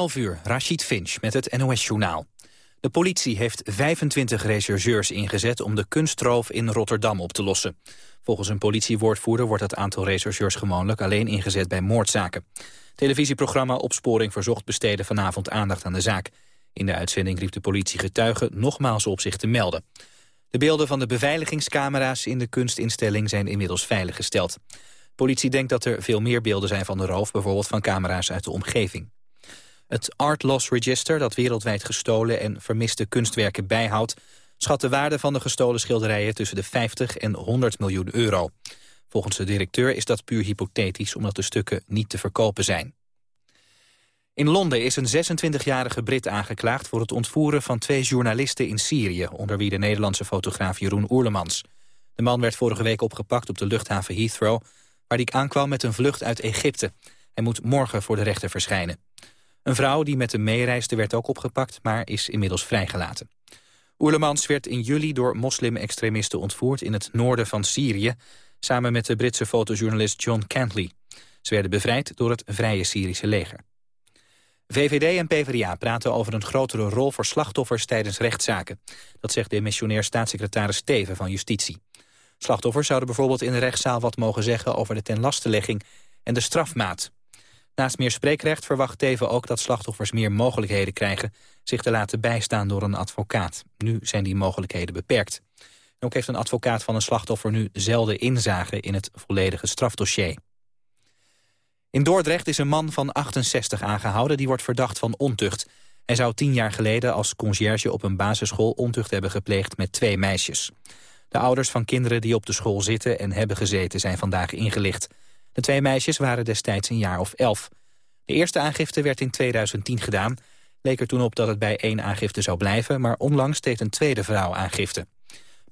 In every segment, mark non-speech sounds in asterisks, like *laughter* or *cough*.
11 uur, Rashid Finch met het NOS-journaal. De politie heeft 25 rechercheurs ingezet om de kunstroof in Rotterdam op te lossen. Volgens een politiewoordvoerder wordt het aantal rechercheurs gewoonlijk alleen ingezet bij moordzaken. Televisieprogramma Opsporing Verzocht besteden vanavond aandacht aan de zaak. In de uitzending riep de politie getuigen nogmaals op zich te melden. De beelden van de beveiligingscamera's in de kunstinstelling zijn inmiddels veiliggesteld. Politie denkt dat er veel meer beelden zijn van de roof, bijvoorbeeld van camera's uit de omgeving. Het Art Loss Register, dat wereldwijd gestolen en vermiste kunstwerken bijhoudt, schat de waarde van de gestolen schilderijen tussen de 50 en 100 miljoen euro. Volgens de directeur is dat puur hypothetisch, omdat de stukken niet te verkopen zijn. In Londen is een 26-jarige Brit aangeklaagd voor het ontvoeren van twee journalisten in Syrië, onder wie de Nederlandse fotograaf Jeroen Oerlemans. De man werd vorige week opgepakt op de luchthaven Heathrow, waar hij aankwam met een vlucht uit Egypte. Hij moet morgen voor de rechter verschijnen. Een vrouw die met hem meereisde werd ook opgepakt, maar is inmiddels vrijgelaten. Oerlemans werd in juli door moslim-extremisten ontvoerd in het noorden van Syrië, samen met de Britse fotojournalist John Cantley. Ze werden bevrijd door het Vrije Syrische leger. VVD en PvdA praten over een grotere rol voor slachtoffers tijdens rechtszaken. Dat zegt de missionair staatssecretaris Steven van Justitie. Slachtoffers zouden bijvoorbeeld in de rechtszaal wat mogen zeggen over de tenlastelegging en de strafmaat. Naast meer spreekrecht verwacht Teven ook dat slachtoffers meer mogelijkheden krijgen zich te laten bijstaan door een advocaat. Nu zijn die mogelijkheden beperkt. ook heeft een advocaat van een slachtoffer nu zelden inzage in het volledige strafdossier. In Dordrecht is een man van 68 aangehouden die wordt verdacht van ontucht. Hij zou tien jaar geleden als conciërge op een basisschool ontucht hebben gepleegd met twee meisjes. De ouders van kinderen die op de school zitten en hebben gezeten zijn vandaag ingelicht. De twee meisjes waren destijds een jaar of elf. De eerste aangifte werd in 2010 gedaan. Leek er toen op dat het bij één aangifte zou blijven... maar onlangs deed een tweede vrouw aangifte.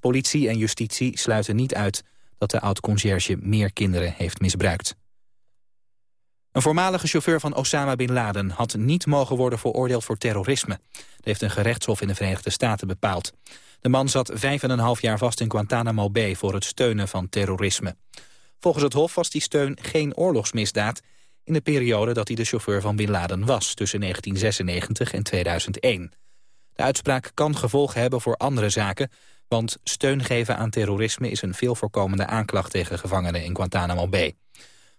Politie en justitie sluiten niet uit dat de oud-conciërge meer kinderen heeft misbruikt. Een voormalige chauffeur van Osama Bin Laden had niet mogen worden veroordeeld voor terrorisme. Dat heeft een gerechtshof in de Verenigde Staten bepaald. De man zat vijf en een half jaar vast in Guantanamo Bay voor het steunen van terrorisme. Volgens het Hof was die steun geen oorlogsmisdaad... in de periode dat hij de chauffeur van Bin Laden was... tussen 1996 en 2001. De uitspraak kan gevolgen hebben voor andere zaken... want steun geven aan terrorisme is een veel voorkomende aanklacht... tegen gevangenen in Guantanamo Bay.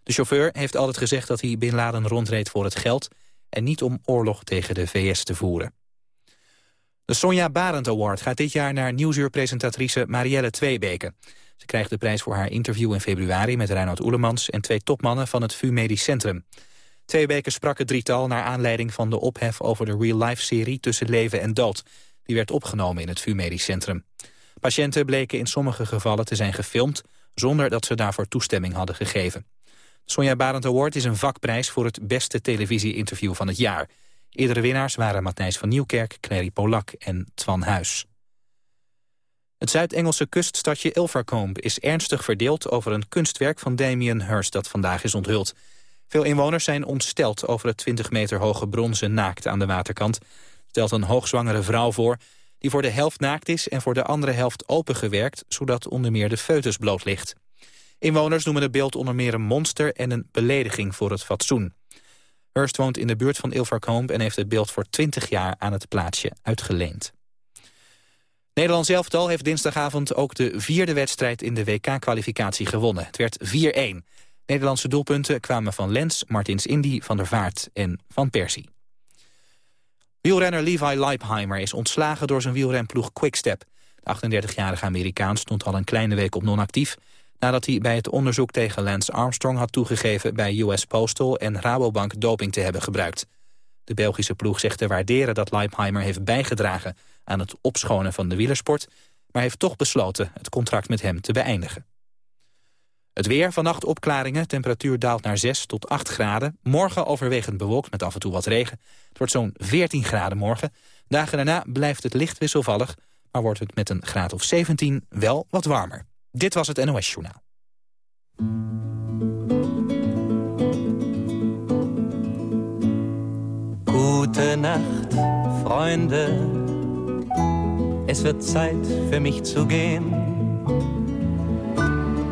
De chauffeur heeft altijd gezegd dat hij Bin Laden rondreed voor het geld... en niet om oorlog tegen de VS te voeren. De Sonja Barend Award gaat dit jaar naar nieuwsuurpresentatrice Marielle Tweebeke. Ze krijgt de prijs voor haar interview in februari met Reinhard Oelemans... en twee topmannen van het VU Medisch Centrum. Twee weken sprak het drietal naar aanleiding van de ophef... over de real-life-serie Tussen Leven en Dood. Die werd opgenomen in het VU Medisch Centrum. Patiënten bleken in sommige gevallen te zijn gefilmd... zonder dat ze daarvoor toestemming hadden gegeven. Sonja Barend Award is een vakprijs voor het beste televisie-interview van het jaar. Eerdere winnaars waren Matthijs van Nieuwkerk, Clary Polak en Twan Huis. Het Zuid-Engelse kuststadje Ilfracombe is ernstig verdeeld over een kunstwerk van Damien Hirst dat vandaag is onthuld. Veel inwoners zijn ontsteld over het 20 meter hoge bronzen naakt aan de waterkant. Stelt een hoogzwangere vrouw voor die voor de helft naakt is en voor de andere helft opengewerkt, zodat onder meer de foetus bloot ligt. Inwoners noemen het beeld onder meer een monster en een belediging voor het fatsoen. Hurst woont in de buurt van Ilfracombe en heeft het beeld voor 20 jaar aan het plaatsje uitgeleend. Nederland zelftal heeft dinsdagavond ook de vierde wedstrijd in de WK-kwalificatie gewonnen. Het werd 4-1. Nederlandse doelpunten kwamen van Lens, Martins Indy, Van der Vaart en Van Persie. Wielrenner Levi Leipheimer is ontslagen door zijn wielrenploeg Quickstep. De 38-jarige Amerikaan stond al een kleine week op non-actief... nadat hij bij het onderzoek tegen Lance Armstrong had toegegeven... bij US Postal en Rabobank doping te hebben gebruikt. De Belgische ploeg zegt te waarderen dat Leipheimer heeft bijgedragen aan het opschonen van de wielersport... maar heeft toch besloten het contract met hem te beëindigen. Het weer, vannacht opklaringen, temperatuur daalt naar 6 tot 8 graden. Morgen overwegend bewolkt met af en toe wat regen. Het wordt zo'n 14 graden morgen. Dagen daarna blijft het licht wisselvallig... maar wordt het met een graad of 17 wel wat warmer. Dit was het NOS Journaal. Gute Nacht. Es wird Zeit für mich zu gehen.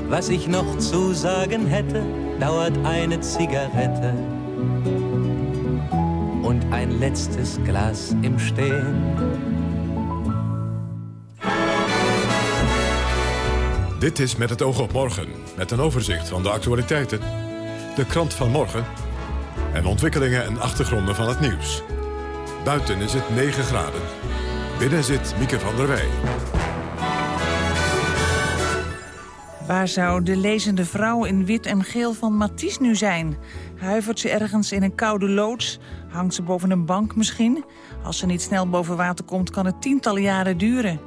Was ich noch zu sagen hätte, dauert eine Zigarette und ein letztes Glas im Stehen. Dit is Met het oog op morgen, met een overzicht van de actualiteiten, de krant van morgen en ontwikkelingen en achtergronden van het nieuws. Buiten is het 9 graden. Binnen zit Mieke van der Wij. Waar zou de lezende vrouw in wit en geel van Matisse nu zijn? Huivert ze ergens in een koude loods? Hangt ze boven een bank misschien? Als ze niet snel boven water komt, kan het tientallen jaren duren.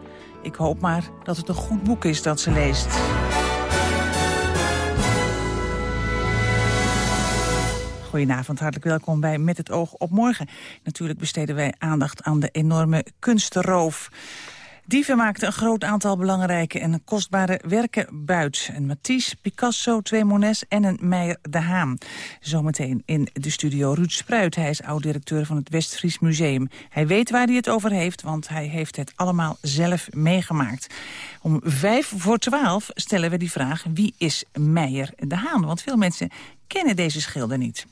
Ik hoop maar dat het een goed boek is dat ze leest. Goedenavond, hartelijk welkom bij Met het oog op morgen. Natuurlijk besteden wij aandacht aan de enorme kunstenroof. Dieven maakten een groot aantal belangrijke en kostbare werken buit. Een Matisse, Picasso, twee Monets en een Meijer de Haan. Zometeen in de studio Ruud Spruit. Hij is oud-directeur van het Westfries Museum. Hij weet waar hij het over heeft, want hij heeft het allemaal zelf meegemaakt. Om vijf voor twaalf stellen we die vraag... wie is Meijer de Haan? Want veel mensen kennen deze schilder niet.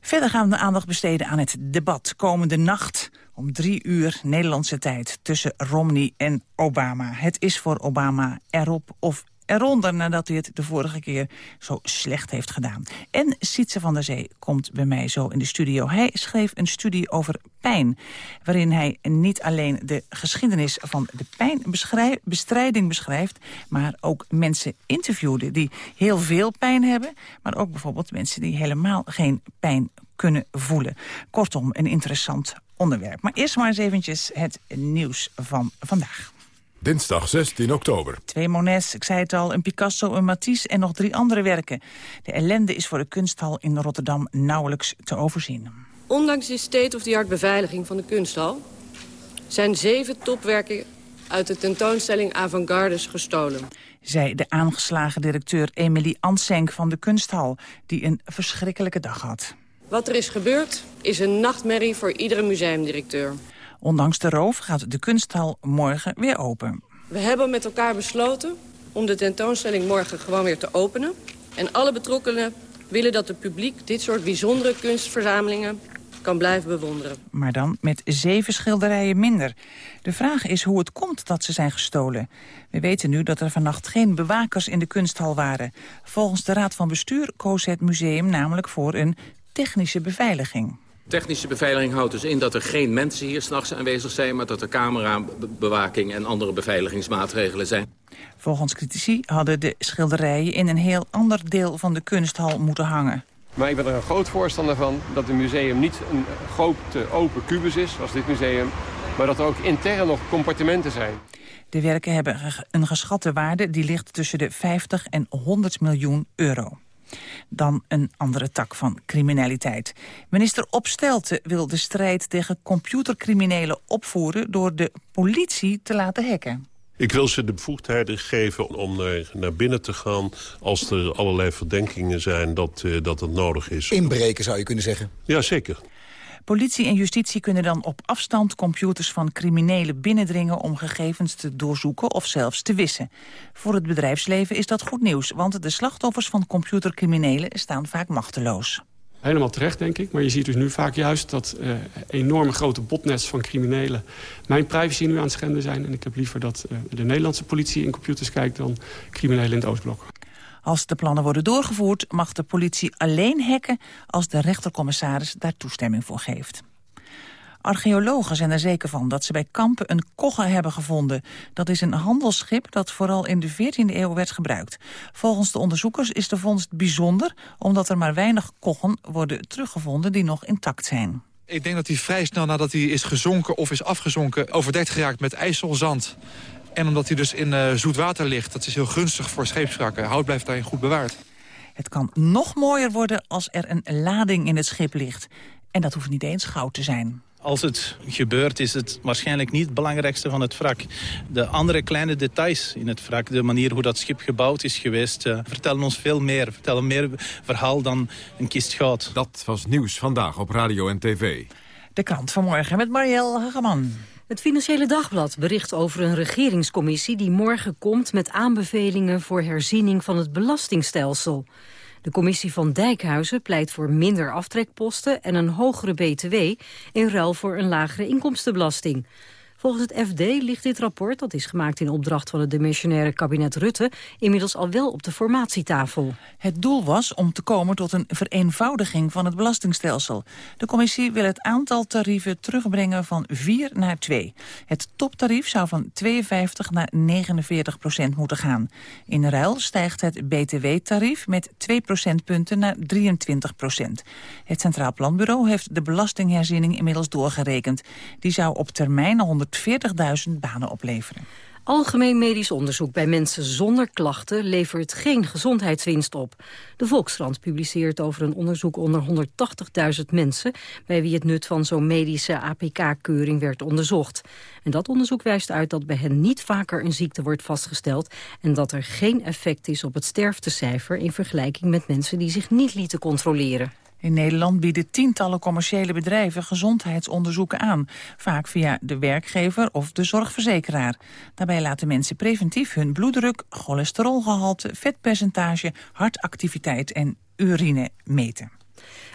Verder gaan we de aandacht besteden aan het debat komende nacht om drie uur Nederlandse tijd tussen Romney en Obama. Het is voor Obama erop of eronder nadat hij het de vorige keer zo slecht heeft gedaan. En Sietse van der Zee komt bij mij zo in de studio. Hij schreef een studie over pijn, waarin hij niet alleen de geschiedenis van de pijnbestrijding beschrijft, maar ook mensen interviewde die heel veel pijn hebben, maar ook bijvoorbeeld mensen die helemaal geen pijn kunnen voelen. Kortom, een interessant onderwerp. Maar eerst maar eens eventjes het nieuws van vandaag. Dinsdag 16 oktober. Twee Monets, ik zei het al, een Picasso, een Matisse en nog drie andere werken. De ellende is voor de kunsthal in Rotterdam nauwelijks te overzien. Ondanks de state-of-the-art beveiliging van de kunsthal... zijn zeven topwerken uit de tentoonstelling Avantgardes gestolen. Zei de aangeslagen directeur Emilie Ansenk van de kunsthal... die een verschrikkelijke dag had. Wat er is gebeurd is een nachtmerrie voor iedere museumdirecteur. Ondanks de roof gaat de kunsthal morgen weer open. We hebben met elkaar besloten om de tentoonstelling morgen gewoon weer te openen. En alle betrokkenen willen dat het publiek dit soort bijzondere kunstverzamelingen kan blijven bewonderen. Maar dan met zeven schilderijen minder. De vraag is hoe het komt dat ze zijn gestolen. We weten nu dat er vannacht geen bewakers in de kunsthal waren. Volgens de Raad van Bestuur koos het museum namelijk voor een technische beveiliging. Technische beveiliging houdt dus in dat er geen mensen hier s'nachts aanwezig zijn... maar dat er camerabewaking en andere beveiligingsmaatregelen zijn. Volgens critici hadden de schilderijen in een heel ander deel van de kunsthal moeten hangen. Maar ik ben er een groot voorstander van dat een museum niet een grote open kubus is, zoals dit museum... maar dat er ook intern nog compartimenten zijn. De werken hebben een geschatte waarde die ligt tussen de 50 en 100 miljoen euro dan een andere tak van criminaliteit. Minister Opstelten wil de strijd tegen computercriminelen opvoeren... door de politie te laten hacken. Ik wil ze de bevoegdheden geven om naar, binnen te gaan... als er allerlei verdenkingen zijn dat, uh, dat het nodig is. Inbreken zou je kunnen zeggen? Ja, zeker. Politie en justitie kunnen dan op afstand computers van criminelen binnendringen om gegevens te doorzoeken of zelfs te wissen. Voor het bedrijfsleven is dat goed nieuws, want de slachtoffers van computercriminelen staan vaak machteloos. Helemaal terecht, denk ik. Maar je ziet dus nu vaak juist dat uh, enorme grote botnets van criminelen... mijn privacy nu aan het schenden zijn. En ik heb liever dat uh, de Nederlandse politie in computers kijkt... dan criminelen in het Oostblok. Als de plannen worden doorgevoerd mag de politie alleen hacken... als de rechtercommissaris daar toestemming voor geeft. Archeologen zijn er zeker van dat ze bij Kampen een kogge hebben gevonden. Dat is een handelsschip dat vooral in de 14e eeuw werd gebruikt. Volgens de onderzoekers is de vondst bijzonder... omdat er maar weinig koggen worden teruggevonden die nog intact zijn. Ik denk dat hij vrij snel nadat hij is gezonken of is afgezonken... overdekt geraakt met ijzelzand. En omdat hij dus in uh, zoet water ligt, dat is heel gunstig voor scheepswrakken. Hout blijft daarin goed bewaard. Het kan nog mooier worden als er een lading in het schip ligt. En dat hoeft niet eens goud te zijn. Als het gebeurt is het waarschijnlijk niet het belangrijkste van het wrak. De andere kleine details in het wrak, de manier hoe dat schip gebouwd is geweest... Uh, vertellen ons veel meer, vertellen meer verhaal dan een kist goud. Dat was nieuws vandaag op radio en tv. De krant vanmorgen met Marielle Hageman. Het Financiële Dagblad bericht over een regeringscommissie... die morgen komt met aanbevelingen voor herziening van het belastingstelsel. De commissie van Dijkhuizen pleit voor minder aftrekposten en een hogere btw in ruil voor een lagere inkomstenbelasting. Volgens het FD ligt dit rapport, dat is gemaakt in opdracht van het demissionaire kabinet Rutte, inmiddels al wel op de formatietafel. Het doel was om te komen tot een vereenvoudiging van het belastingstelsel. De commissie wil het aantal tarieven terugbrengen van 4 naar 2. Het toptarief zou van 52 naar 49 procent moeten gaan. In ruil stijgt het btw-tarief met 2 procentpunten naar 23 procent. Het Centraal Planbureau heeft de belastingherziening inmiddels doorgerekend. Die zou op termijn 100 140.000 banen opleveren. Algemeen medisch onderzoek bij mensen zonder klachten levert geen gezondheidswinst op. De Volkskrant publiceert over een onderzoek onder 180.000 mensen... bij wie het nut van zo'n medische APK-keuring werd onderzocht. En dat onderzoek wijst uit dat bij hen niet vaker een ziekte wordt vastgesteld... en dat er geen effect is op het sterftecijfer... in vergelijking met mensen die zich niet lieten controleren. In Nederland bieden tientallen commerciële bedrijven gezondheidsonderzoeken aan. Vaak via de werkgever of de zorgverzekeraar. Daarbij laten mensen preventief hun bloeddruk, cholesterolgehalte, vetpercentage, hartactiviteit en urine meten.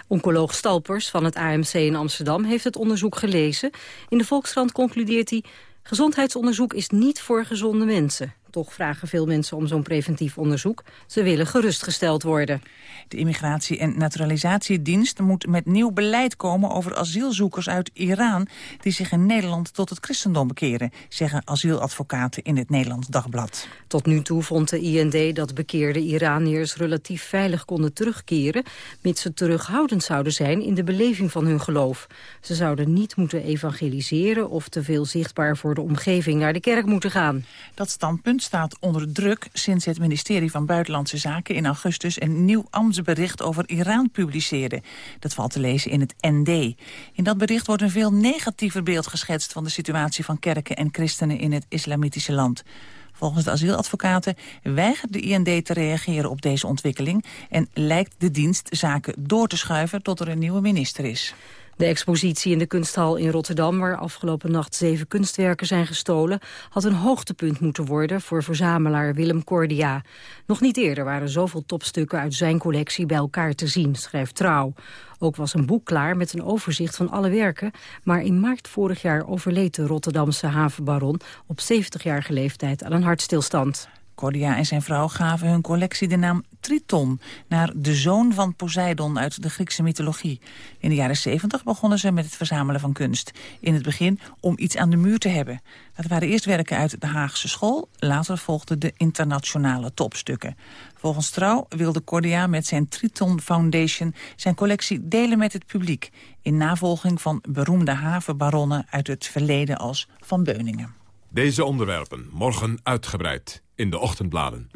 Oncoloog Stalpers van het AMC in Amsterdam heeft het onderzoek gelezen. In de Volkskrant concludeert hij... gezondheidsonderzoek is niet voor gezonde mensen. Toch vragen veel mensen om zo'n preventief onderzoek. Ze willen gerustgesteld worden. De Immigratie- en Naturalisatiedienst moet met nieuw beleid komen over asielzoekers uit Iran die zich in Nederland tot het christendom bekeren, zeggen asieladvocaten in het Nederlands Dagblad. Tot nu toe vond de IND dat bekeerde Iraniërs relatief veilig konden terugkeren, mits ze terughoudend zouden zijn in de beleving van hun geloof. Ze zouden niet moeten evangeliseren of te veel zichtbaar voor de omgeving naar de kerk moeten gaan. Dat standpunt staat onder druk sinds het ministerie van Buitenlandse Zaken in augustus een nieuw ambtsbericht over Iran publiceerde. Dat valt te lezen in het ND. In dat bericht wordt een veel negatiever beeld geschetst van de situatie van kerken en christenen in het islamitische land. Volgens de asieladvocaten weigert de IND te reageren op deze ontwikkeling... en lijkt de dienst zaken door te schuiven tot er een nieuwe minister is. De expositie in de kunsthal in Rotterdam, waar afgelopen nacht zeven kunstwerken zijn gestolen, had een hoogtepunt moeten worden voor verzamelaar Willem Cordia. Nog niet eerder waren zoveel topstukken uit zijn collectie bij elkaar te zien, schrijft Trouw. Ook was een boek klaar met een overzicht van alle werken, maar in maart vorig jaar overleed de Rotterdamse havenbaron op 70-jarige leeftijd aan een hartstilstand. Cordia en zijn vrouw gaven hun collectie de naam Triton... naar de zoon van Poseidon uit de Griekse mythologie. In de jaren 70 begonnen ze met het verzamelen van kunst. In het begin om iets aan de muur te hebben. Dat waren eerst werken uit de Haagse school. Later volgden de internationale topstukken. Volgens Trouw wilde Cordia met zijn Triton Foundation... zijn collectie delen met het publiek... in navolging van beroemde havenbaronnen uit het verleden als Van Beuningen. Deze onderwerpen morgen uitgebreid in de ochtendbladen.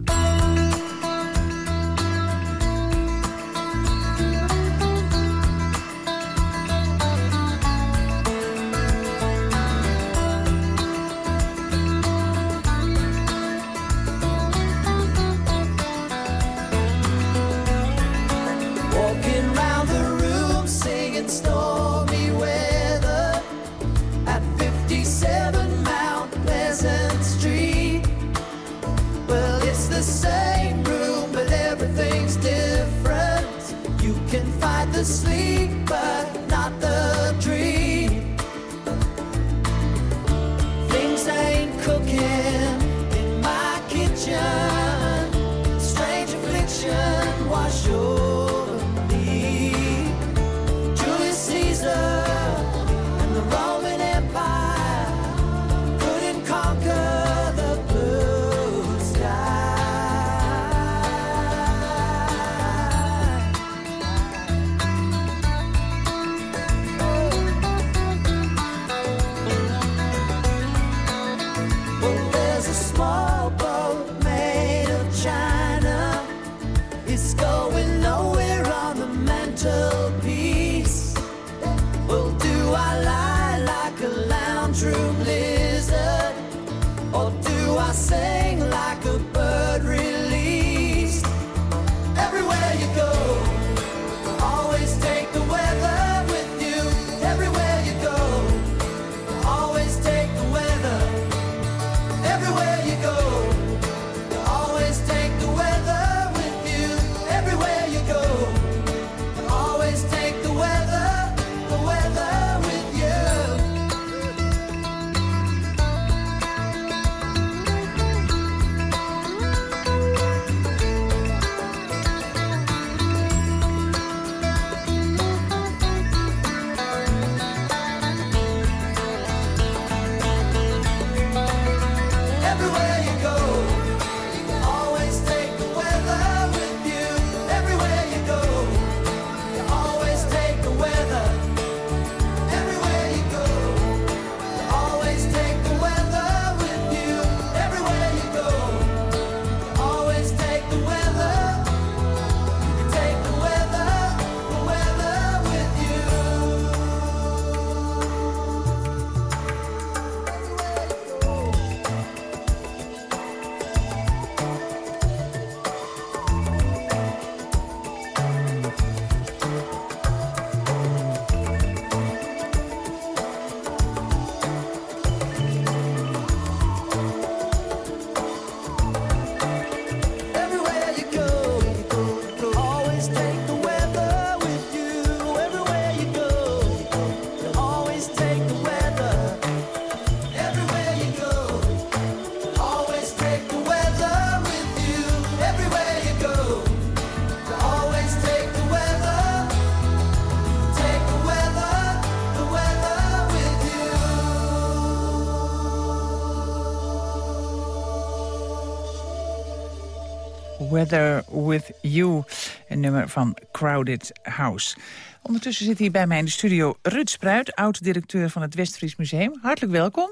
Weather With You. Een nummer van Crowded House. Ondertussen zit hier bij mij in de studio Rut Spruit... oud-directeur van het Westfries Museum. Hartelijk welkom.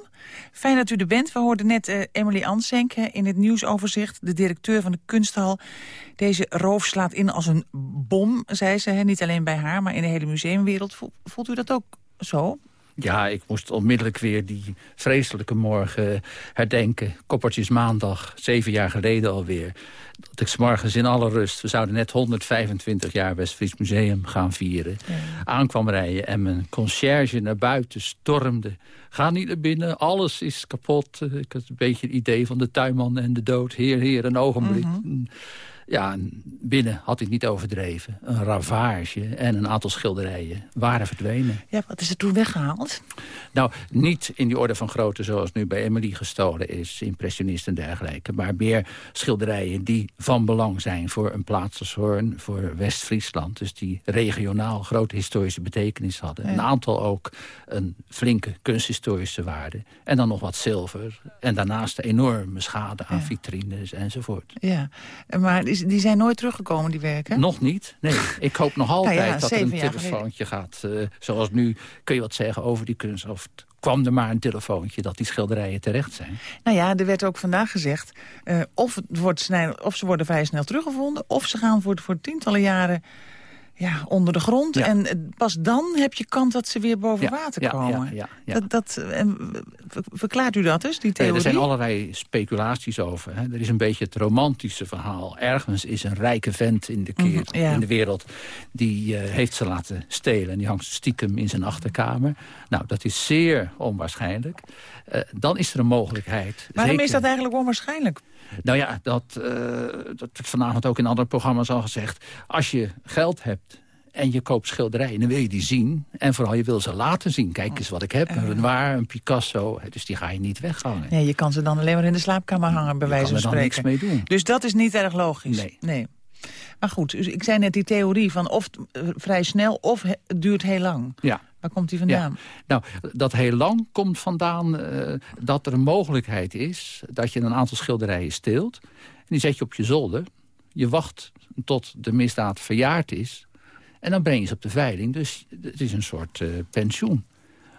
Fijn dat u er bent. We hoorden net uh, Emily Ansenk in het nieuwsoverzicht... de directeur van de kunsthal. Deze roof slaat in als een bom, zei ze. Hè? Niet alleen bij haar, maar in de hele museumwereld. Voelt u dat ook zo? Ja, ik moest onmiddellijk weer die vreselijke morgen herdenken. Koppertjes maandag, zeven jaar geleden alweer. Dat ik s'morgens in alle rust, we zouden net 125 jaar Westfries Museum gaan vieren. Ja. Aankwam rijden en mijn conciërge naar buiten stormde. Ga niet naar binnen, alles is kapot. Ik had een beetje het idee van de tuinman en de dood. Heer, heer, een ogenblik. Mm ja, binnen had ik niet overdreven. Een ravage en een aantal schilderijen waren verdwenen. Ja, wat is er toen weggehaald? Nou, niet in die orde van grootte zoals nu bij Emily gestolen is. Impressionisten en dergelijke. Maar meer schilderijen die van belang zijn voor een plaats als Hoorn. Voor West-Friesland. Dus die regionaal grote historische betekenis hadden. Een aantal ook een flinke kunsthistorische waarde. En dan nog wat zilver. En daarnaast enorme schade aan vitrines enzovoort. Ja, maar die zijn nooit teruggekomen, die werken? Nog niet, nee. Ik hoop nog *laughs* altijd nou dat er een telefoontje gaat. Uh, zoals nu kun je wat zeggen over die kunst. Of kwam er maar een telefoontje dat die schilderijen terecht zijn. Nou ja, er werd ook vandaag gezegd... Uh, of, het wordt snel, of ze worden vrij snel teruggevonden... of ze gaan voor, voor tientallen jaren ja, onder de grond. En pas dan heb je kans dat ze weer boven water komen. Ja, dat, dat, verklaart u dat dus, die theorie? er zijn allerlei speculaties over. Hè. Er is een beetje het romantische verhaal. Ergens is een rijke vent in de, keer, mhm, in de wereld... die uh, heeft ze laten stelen. En die hangt stiekem in zijn achterkamer. Nou, dat is zeer onwaarschijnlijk. Uh, dan is er een mogelijkheid. Waarom is dat eigenlijk onwaarschijnlijk? Nou ja, dat, uh, dat wordt vanavond ook in andere programma's al gezegd. Als je geld hebt en je koopt schilderijen, dan wil je die zien. En vooral je wil ze laten zien. Kijk eens wat ik heb, een Renoir, een Picasso. Dus die ga je niet weghangen. Nee, je kan ze dan alleen maar in de slaapkamer hangen, bij wijze van spreken. niks mee doen. Dus dat is niet erg logisch. Nee. nee. Maar goed, dus ik zei net die theorie van of eh, vrij snel of het duurt heel lang. Ja. Waar komt die vandaan? Nou, dat heel lang komt vandaan uh, dat er een mogelijkheid is... dat je een aantal schilderijen steelt. En die zet je op je zolder. Je wacht tot de misdaad verjaard is. En dan breng je ze op de veiling. Dus het is een soort uh, pensioen.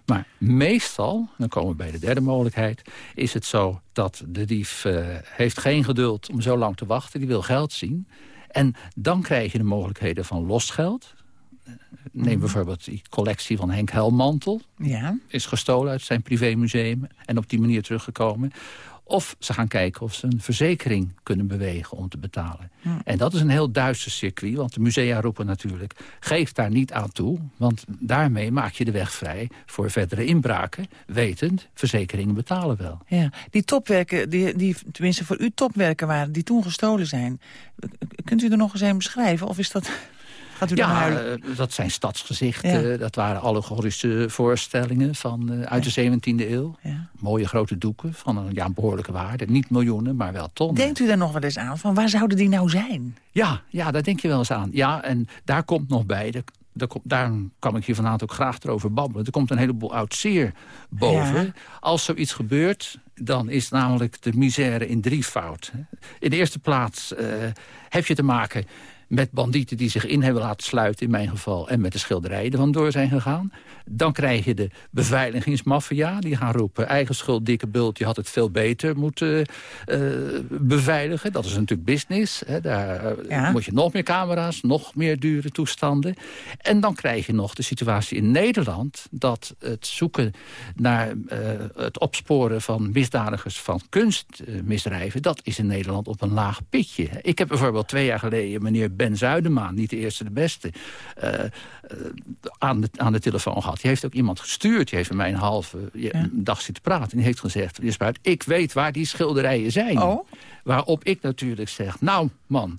Maar meestal, dan komen we bij de derde mogelijkheid... is het zo dat de dief uh, heeft geen geduld om zo lang te wachten. Die wil geld zien. En dan krijg je de mogelijkheden van losgeld. Neem bijvoorbeeld die collectie van Henk Helmantel. Ja. Is gestolen uit zijn privémuseum en op die manier teruggekomen. Of ze gaan kijken of ze een verzekering kunnen bewegen om te betalen. En dat is een heel duister circuit, want de musea roepen natuurlijk... geef daar niet aan toe, want daarmee maak je de weg vrij... voor verdere inbraken, wetend, verzekeringen betalen wel. Ja, die topwerken, die, die tenminste voor u topwerken waren... die toen gestolen zijn, kunt u er nog eens een beschrijven? Of is dat ja, eh, dat zijn stadsgezichten. Dat waren allegorische voorstellingen van, uh, uit de 17e eeuw. Ja. Mooie grote doeken van een ja, behoorlijke waarde. Niet miljoenen, maar wel tonnen. Denkt u daar nog wel eens aan? Van waar zouden die nou zijn? Ja, ja daar denk je wel eens aan. Ja, en daar komt nog bij... De, daar kan ik hier vanavond ook graag erover babbelen. Er komt een heleboel oud zeer boven. Als zoiets gebeurt, dan is namelijk de misère in drie fout. In de eerste plaats uh, heb je te maken met bandieten die zich in hebben laten sluiten in mijn geval... en met de schilderijen er vandoor zijn gegaan. Dan krijg je de beveiligingsmafia. Die gaan roepen, eigen schuld, dikke bult... je had het veel beter moeten uh, beveiligen. Dat is natuurlijk business. Hè. Daar uh, moet je nog meer camera's, nog meer dure toestanden. En dan krijg je nog de situatie in Nederland... dat het zoeken naar uh, het opsporen van misdadigers van kunstmisdrijven... dat is in Nederland op een laag pitje. Ik heb bijvoorbeeld twee jaar geleden meneer Ben Zuidema, niet de eerste de beste, uh, aan, de, aan de telefoon gehad. Die heeft ook iemand gestuurd. Die heeft met mij een halve dag zitten praten. En die heeft gezegd, Spuit, ik weet waar die schilderijen zijn. Oh? Waarop ik natuurlijk zeg, nou man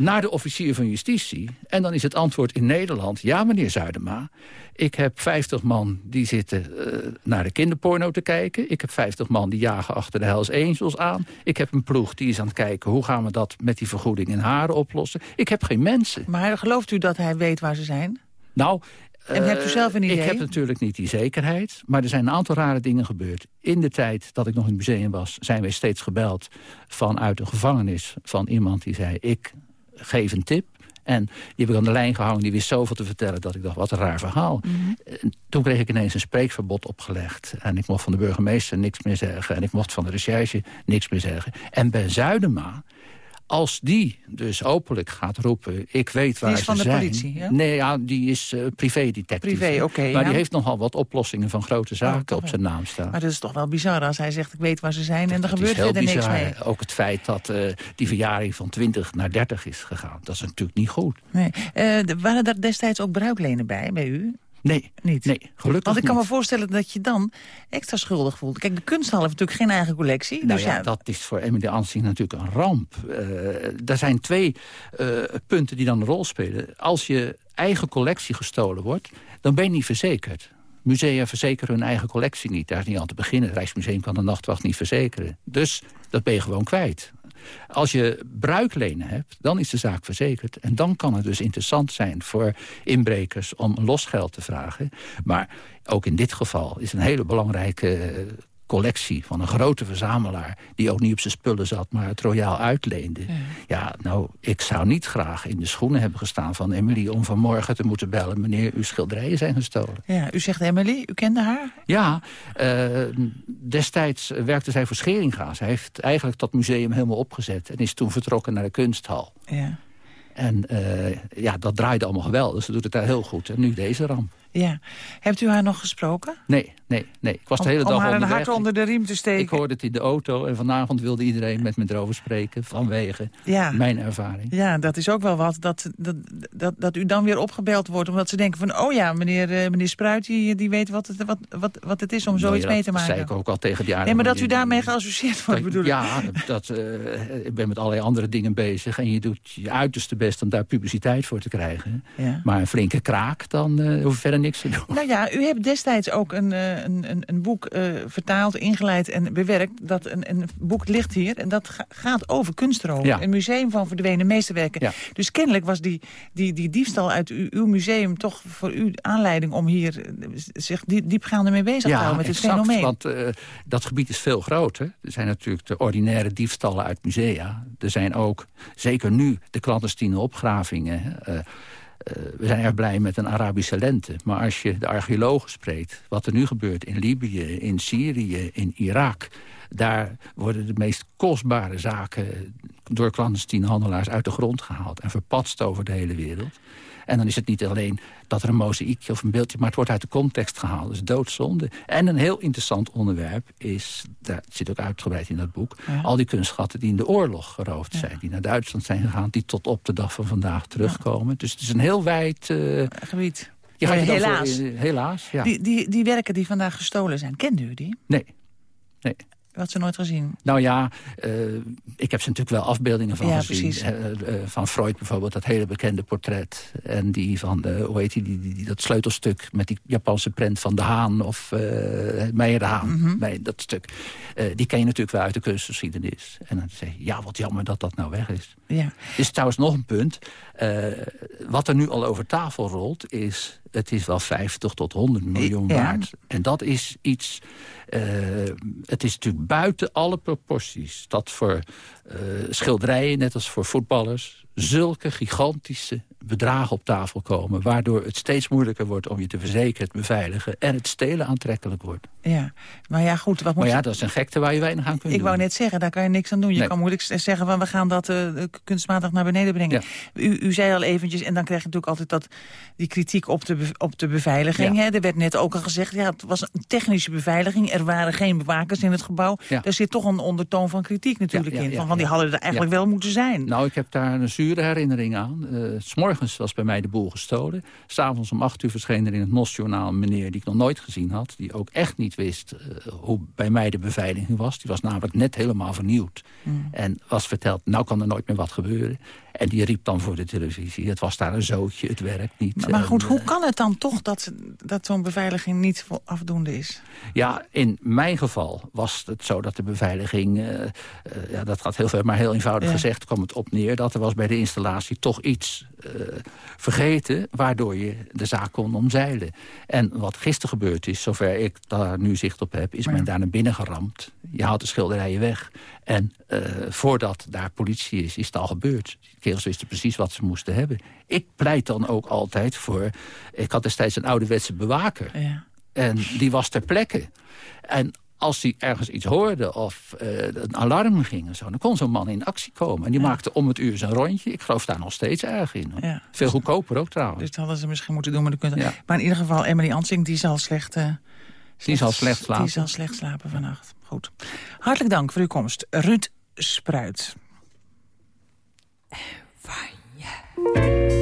naar de officier van justitie. En dan is het antwoord in Nederland... ja, meneer Zuidema, ik heb 50 man die zitten uh, naar de kinderporno te kijken. Ik heb 50 man die jagen achter de Hells Angels aan. Ik heb een ploeg die is aan het kijken... hoe gaan we dat met die vergoeding in haren oplossen. Ik heb geen mensen. Maar gelooft u dat hij weet waar ze zijn? Nou, En hebt u zelf een idee? Ik heb natuurlijk niet die zekerheid. Maar er zijn een aantal rare dingen gebeurd. In de tijd dat ik nog in het museum was... zijn wij steeds gebeld vanuit een gevangenis... van iemand die zei, ik geef een tip. En die heb ik aan de lijn gehangen. Die wist zoveel te vertellen dat ik dacht, wat een raar verhaal. Mhm. Toen kreeg ik ineens een spreekverbod opgelegd. En ik mocht van de burgemeester niks meer zeggen. En ik mocht van de recherche niks meer zeggen. En Ben Zuidema als die dus openlijk gaat roepen... ik weet waar ze zijn... Die is van de politie, ja? Nee, ja, die is uh, privé-detective. Privé, oké. maar die heeft nogal wat oplossingen van grote zaken oh, op zijn naam staan. Maar dat is toch wel bizar als hij zegt... ik weet waar ze zijn en er gebeurt verder niks mee. Ook het feit dat uh, die verjaring van 20 naar 30 is gegaan. Dat is natuurlijk niet goed. Nee. Uh, waren er destijds ook bruiklenen bij, bij u? Nee, niet. nee gelukkig Want ik kan me voorstellen dat je dan extra schuldig voelt. Kijk, de kunsthal heeft natuurlijk geen eigen collectie. Nou dus ja, dat is voor Emily Ansing natuurlijk een ramp. Uh, er zijn twee uh, punten die dan een rol spelen. Als je eigen collectie gestolen wordt, dan ben je niet verzekerd. Musea verzekeren hun eigen collectie niet. Daar is niet aan te beginnen. Het Rijksmuseum kan de nachtwacht niet verzekeren. Dus dat ben je gewoon kwijt. Als je bruiklenen hebt, dan is de zaak verzekerd. En dan kan het dus interessant zijn voor inbrekers om losgeld te vragen. Maar ook in dit geval is een hele belangrijke collectie van een grote verzamelaar... die ook niet op zijn spullen zat, maar het royaal uitleende. Ja. nou, ik zou niet graag in de schoenen hebben gestaan van Emily... om vanmorgen te moeten bellen, meneer, uw schilderijen zijn gestolen. Ja, u zegt Emily, u kende haar? Ja, uh, destijds werkte zij voor Scheringa. Zij heeft eigenlijk dat museum helemaal opgezet... en is toen vertrokken naar de kunsthal. Ja. En uh, ja, dat draaide allemaal geweldig. Ze doet het daar heel goed. En nu deze ramp. Ja. Hebt u haar nog gesproken? Nee, nee, nee. Ik was om, de hele dag om haar onderweg. een hart onder de riem te steken? Ik hoorde het in de auto en vanavond wilde iedereen met me erover spreken... vanwege ja. mijn ervaring. Ja, dat is ook wel wat. Dat, dat, dat, dat u dan weer opgebeld wordt omdat ze denken van... oh ja, meneer, uh, meneer Spruit, die, die weet wat het, wat, wat, wat het is om zoiets nou mee te maken. Dat zei ik ook al tegen die Nee, maar dat u daarmee geassocieerd wordt, bedoel ik. Ja, dat, uh, ik ben met allerlei andere dingen bezig... en je doet je uiterste best om daar publiciteit voor te krijgen. Ja. Maar een flinke kraak, dan uh, hoef je verder niks te doen. Nou ja, u hebt destijds ook een, een, een, een boek uh, vertaald, ingeleid en bewerkt. Dat een, een boek ligt hier en dat ga, gaat over kunstroof. Ja. Een museum van verdwenen meesterwerken. Ja. Dus kennelijk was die, die, die diefstal uit uw, uw museum toch voor u aanleiding... om hier zich diep, diepgaande mee bezig te houden met exact, het fenomeen. want uh, dat gebied is veel groter. Er zijn natuurlijk de ordinaire diefstallen uit musea. Er zijn ook, zeker nu, de clandestine opgravingen... Uh, we zijn erg blij met een Arabische lente. Maar als je de archeologen spreekt, wat er nu gebeurt in Libië, in Syrië, in Irak... daar worden de meest kostbare zaken door clandestine handelaars uit de grond gehaald... en verpatst over de hele wereld. En dan is het niet alleen dat er een mozaïekje of een beeldje... maar het wordt uit de context gehaald. Dus doodzonde. En een heel interessant onderwerp is... dat zit ook uitgebreid in dat boek... Ja. al die kunstschatten die in de oorlog geroofd zijn. Die naar Duitsland zijn gegaan. Die tot op de dag van vandaag terugkomen. Ja. Dus het is een heel wijd... Uh, gebied. Je gaat je helaas. Voor, helaas, ja. Die, die, die werken die vandaag gestolen zijn, kende u die? Nee. Nee. Had ze nooit gezien? Nou ja, uh, ik heb ze natuurlijk wel afbeeldingen van ja, gezien. Uh, uh, van Freud bijvoorbeeld, dat hele bekende portret. En die van, de, hoe heet die, die, dat sleutelstuk met die Japanse prent van De Haan of Meijer de Haan. Mm -hmm. dat stuk. die ken je natuurlijk wel uit de kunstgeschiedenis. En dan zeg je, ja, wat jammer dat dat nou weg is. Ja. is trouwens nog een punt. wat er nu al over tafel rolt, is... het is wel 50 tot 100 miljoen ja. waard. En dat is iets... Uh, het is natuurlijk buiten alle proporties. Dat voor uh, schilderijen, net als voor voetballers... zulke gigantische bedragen op tafel komen... waardoor het steeds moeilijker wordt om je te verzekeren, te beveiligen... en het stelen aantrekkelijk wordt. Ja, maar ja, goed. Wat maar moet ja, dat is een gekte waar je weinig aan kunt ik doen. Ik wou net zeggen, daar kan je niks aan doen. Je nee. kan moeilijk zeggen van we gaan dat uh, kunstmatig naar beneden brengen. Ja. U, u zei al eventjes, en dan krijg je natuurlijk altijd dat, die kritiek op de, op de beveiliging. Ja. Hè? Er werd net ook al gezegd, ja, het was een technische beveiliging. Er waren geen bewakers in het gebouw. Ja. Daar zit toch een ondertoon van kritiek natuurlijk in. Van, van die hadden er eigenlijk wel moeten zijn. Nou, ik heb daar een zure herinnering aan. Uh, morgens was bij mij de boel gestolen. S'avonds om acht uur verscheen er in het NOS-journaal een meneer die ik nog nooit gezien had. Die ook echt niet wist uh, hoe bij mij de beveiliging was. Die was namelijk net helemaal vernieuwd. Mm. En was verteld, nou kan er nooit meer wat gebeuren. En die riep dan voor de televisie. Het was daar een zootje, het werkt niet. Maar, maar goed, En, hoe uh, kan het dan toch dat, dat zo'n beveiliging niet afdoende is? Ja, in mijn geval was het zo dat de beveiliging... Uh, uh, ja, dat gaat heel ver, maar heel eenvoudig Ja. gezegd kwam het op neer... dat er was bij de installatie toch iets uh, vergeten... waardoor je de zaak kon omzeilen. En wat gisteren gebeurd is, zover ik daar nu zicht op heb... is men daar naar binnen geramd. Je haalt de schilderijen weg. En uh, voordat daar politie is, is het al gebeurd. De kerels wisten precies wat ze moesten hebben. Ik pleit dan ook altijd voor... Ik had destijds een ouderwetse bewaker. Ja. En die was ter plekke. En als hij ergens iets hoorde of uh, een alarm ging en zo... dan kon zo'n man in actie komen. En die maakte om het uur zijn rondje. Ik geloof daar nog steeds erg in. Ja. Veel goedkoper ook trouwens. Dus dat hadden ze misschien moeten doen. Maar, maar in ieder geval, Emily Ansing, die zal slecht... Uh, die zal slecht slapen. Die zal slecht slapen vannacht. Goed. Hartelijk dank voor uw komst. Ruud Spruit. Ja.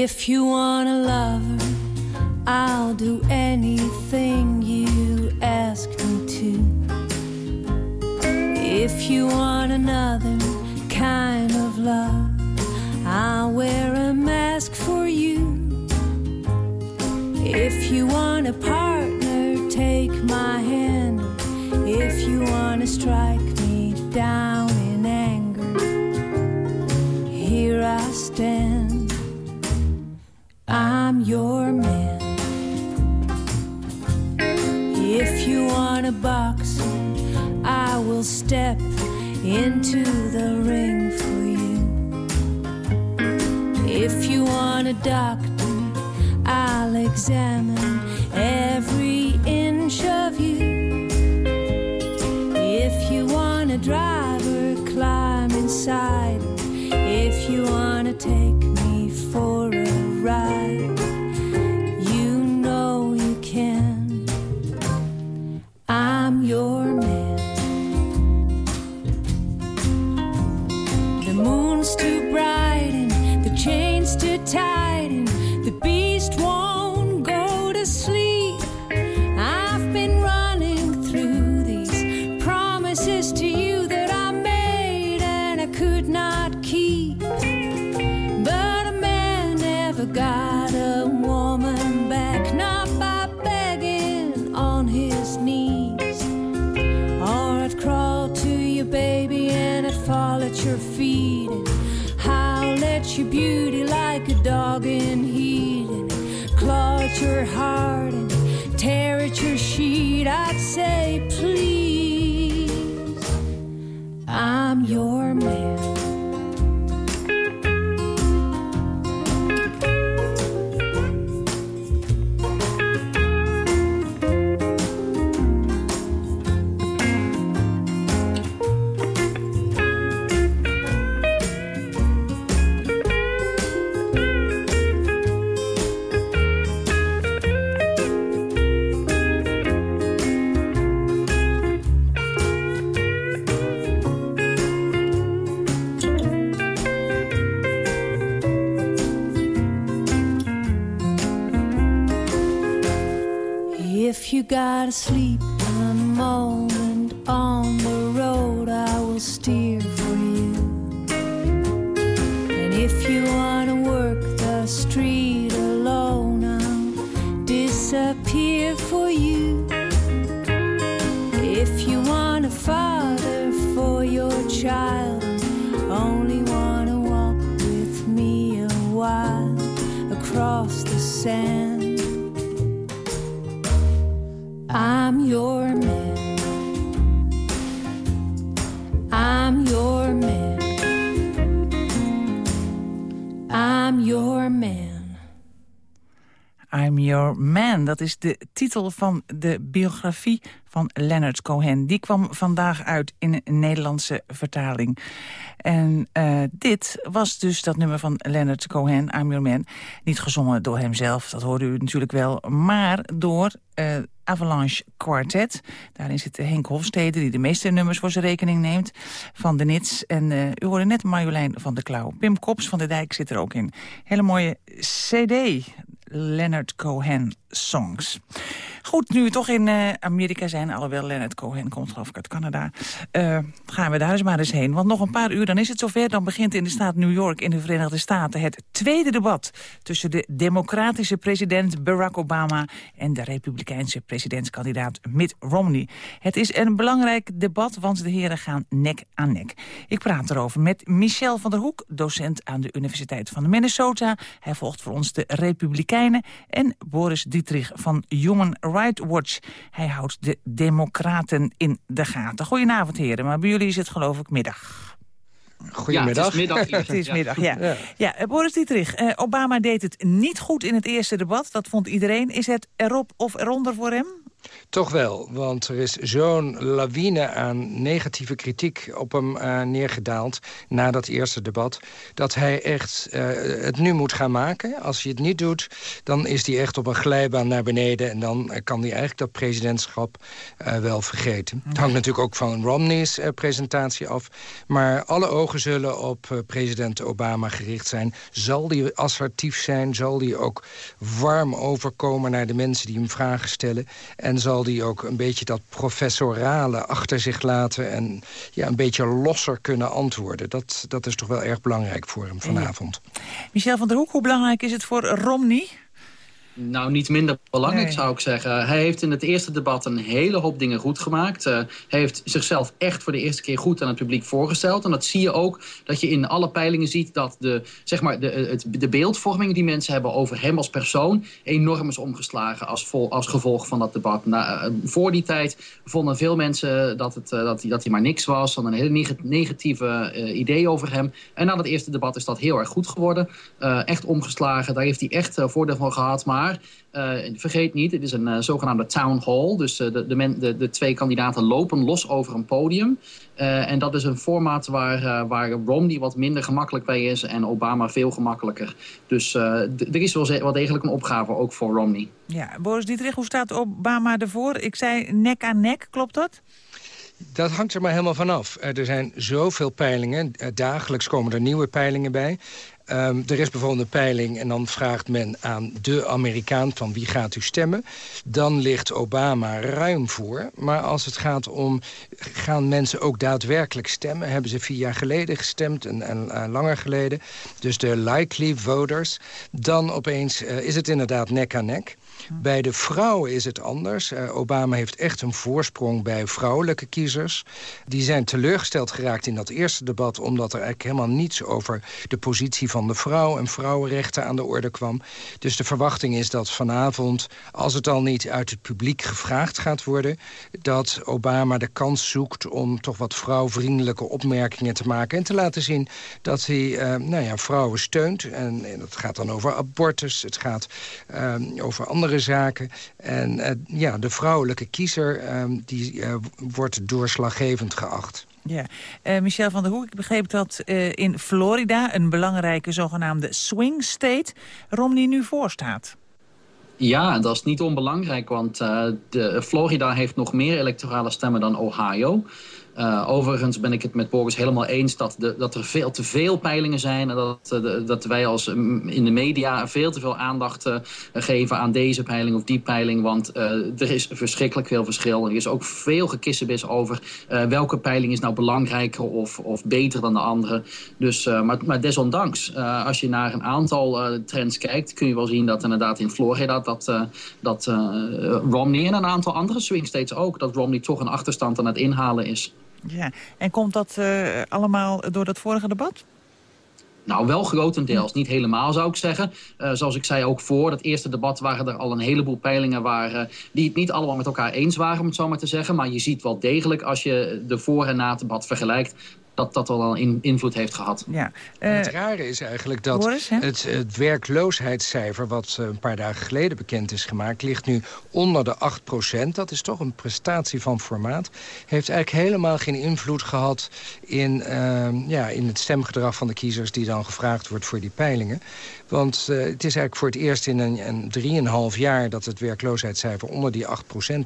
If you want a lover, I'll do anything you ask me to. If you want another kind of love, I'll wear a mask for you. If you want a partner, your man. If you want a box, I will step into the ring for you. If you want a doctor, I'll examine every inch of you. If you want a driver, climb inside. If you want If you gotta sleep a moment on the road, I will steer Your Man. Dat is de titel van de biografie van Leonard Cohen. Die kwam vandaag uit in een Nederlandse vertaling. En uh, dit was dus dat nummer van Leonard Cohen, I'm Your Man. Niet gezongen door hemzelf, dat hoorde u natuurlijk wel. Maar door uh, Avalanche Quartet. Daarin zit Henk Hofstede, die de meeste nummers voor zijn rekening neemt. Van de Nits. En uh, u hoorde net Marjolein van der Klauw. Pim Kops van de Dijk zit er ook in. Hele mooie cd. Leonard Cohen songs. Goed, nu we toch in uh, Amerika zijn, alhoewel Leonard Cohen komt geloof ik uit Canada, uh, gaan we daar eens maar eens heen. Want nog een paar uur, dan is het zover, dan begint in de staat New York in de Verenigde Staten het tweede debat tussen de democratische president Barack Obama en de republikeinse presidentskandidaat Mitt Romney. Het is een belangrijk debat, want de heren gaan nek aan nek. Ik praat erover met Michel van der Hoek, docent aan de Universiteit van Minnesota. Hij volgt voor ons de Republikeinen. En Boris Dietrich van Human Rights Watch. Hij houdt de democraten in de gaten. Goedenavond heren, maar bij jullie is het geloof ik middag. Goedemiddag. Ja, het is middag. *laughs* het is middag, ja. ja. ja eh, Boris Dietrich, uh, Obama deed het niet goed in het eerste debat. Dat vond iedereen. Is het erop of eronder voor hem? Toch wel, want er is zo'n lawine aan negatieve kritiek op hem uh, neergedaald... na dat eerste debat, dat hij echt uh, het nu moet gaan maken. Als hij het niet doet, dan is hij echt op een glijbaan naar beneden... en dan kan hij eigenlijk dat presidentschap wel vergeten. Het hangt natuurlijk ook van Romney's presentatie af. Maar alle ogen zullen op president Obama gericht zijn. Zal hij assertief zijn? Zal hij ook warm overkomen naar de mensen die hem vragen stellen? En zal die ook een beetje dat professorale achter zich laten... en ja, een beetje losser kunnen antwoorden. Dat, dat is toch wel erg belangrijk voor hem vanavond. Michel van der Hoek, hoe belangrijk is het voor Romney... Nou, niet minder belangrijk nee. zou ik zeggen. Hij heeft in het eerste debat een hele hoop dingen goed gemaakt. Uh, hij heeft zichzelf echt voor de eerste keer goed aan het publiek voorgesteld. En dat zie je ook dat je in alle peilingen ziet... dat de, zeg maar, de, het, de beeldvorming die mensen hebben over hem als persoon... enorm is omgeslagen als, vol, als gevolg van dat debat. Nou, uh, voor die tijd vonden veel mensen dat, het, uh, dat, hij, dat hij maar niks was. Hadden een hele negatieve idee over hem. En na dat eerste debat is dat heel erg goed geworden. echt omgeslagen. Daar heeft hij echt voordeel van gehad. Maar maar uh, vergeet niet, het is een uh, zogenaamde town hall. Dus uh, de, de, men, de, de, twee kandidaten lopen los over een podium. en dat is een format waar, waar Romney wat minder gemakkelijk bij is... en Obama veel gemakkelijker. Dus er is wel, wel degelijk een opgave ook voor Romney. Ja, Boris Dietrich, hoe staat Obama ervoor? Ik zei nek aan nek, klopt dat? Dat hangt er maar helemaal vanaf. Er zijn zoveel peilingen. Dagelijks komen er nieuwe peilingen bij. Um, er is bijvoorbeeld een peiling en dan vraagt men aan de Amerikaan... van wie gaat u stemmen? Dan ligt Obama ruim voor. Maar als het gaat om, gaan mensen ook daadwerkelijk stemmen? Hebben ze vier jaar geleden gestemd en, en, en langer geleden? Dus de likely voters. Dan opeens uh, is het inderdaad nek aan nek. Bij de vrouwen is het anders. Uh, Obama heeft echt een voorsprong bij vrouwelijke kiezers. Die zijn teleurgesteld geraakt in dat eerste debat... omdat er eigenlijk helemaal niets over de positie van de vrouw... en vrouwenrechten aan de orde kwam. Dus de verwachting is dat vanavond, als het al niet uit het publiek gevraagd gaat worden... dat Obama de kans zoekt om toch wat vrouwvriendelijke opmerkingen te maken... en te laten zien dat hij uh, nou ja, vrouwen steunt. En, en het gaat dan over abortus, het gaat uh, over andere zaken. En uh, ja, de vrouwelijke kiezer uh, die, uh, wordt doorslaggevend geacht. Ja, uh, Michel van der Hoek, ik begreep dat uh, in Florida... een belangrijke zogenaamde swing state Romney nu voorstaat. Ja, dat is niet onbelangrijk, want uh, de, Florida heeft nog meer electorale stemmen dan Ohio... Uh, overigens ben ik het met Boris helemaal eens dat, dat er veel te veel peilingen zijn. En dat, uh, dat wij als um, in de media veel te veel aandacht uh, geven aan deze peiling of die peiling. Want er is verschrikkelijk veel verschil. Er is ook veel gekissenbis over welke peiling is nou belangrijker of, of beter dan de andere. Dus, maar, maar desondanks, als je naar een aantal trends kijkt, kun je wel zien dat inderdaad in Florida dat, dat Romney en een aantal andere swing states ook, dat Romney toch een achterstand aan het inhalen is. Ja, en komt dat uh, allemaal door dat vorige debat? Nou, wel grotendeels. Niet helemaal, zou ik zeggen. Uh, zoals ik zei ook voor dat eerste debat waren er al een heleboel peilingen... Waar, uh, die het niet allemaal met elkaar eens waren, om het zo maar te zeggen. Maar je ziet wel degelijk, als je de voor- en na debat vergelijkt dat dat wel een invloed heeft gehad. Ja. Uh, het rare is eigenlijk dat Boris, het, het, werkloosheidscijfer... wat een paar dagen geleden bekend is gemaakt... ligt nu onder de 8% Dat is toch een prestatie van formaat. Heeft eigenlijk helemaal geen invloed gehad... in, uh, ja, in het stemgedrag van de kiezers die dan gevraagd wordt voor die peilingen. Want uh, het is eigenlijk voor het eerst in een, een 3,5 jaar... dat het werkloosheidscijfer onder die 8%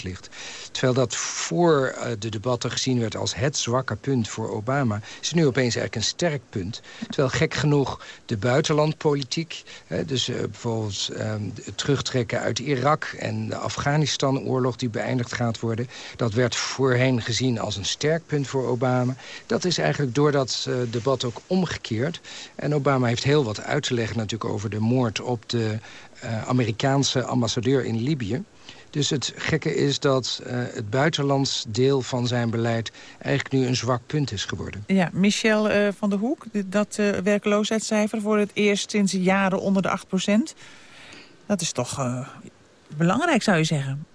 ligt. Terwijl dat voor uh, de debatten gezien werd als het zwakke punt voor Obama. is nu opeens eigenlijk een sterk punt. Terwijl gek genoeg de buitenlandpolitiek... Hè, dus uh, bijvoorbeeld ehm, het terugtrekken uit Irak... en de Afghanistan-oorlog die beëindigd gaat worden... dat werd voorheen gezien als een sterk punt voor Obama. Dat is eigenlijk door dat debat ook omgekeerd. En Obama heeft heel wat uit te leggen natuurlijk over de moord op de uh, Amerikaanse ambassadeur in Libië. Dus het gekke is dat uh, het buitenlands deel van zijn beleid... eigenlijk nu een zwak punt is geworden. Ja, Michel uh, van der Hoek, dat uh, werkloosheidscijfer... voor het eerst sinds jaren onder de 8% Dat is toch belangrijk, zou je zeggen?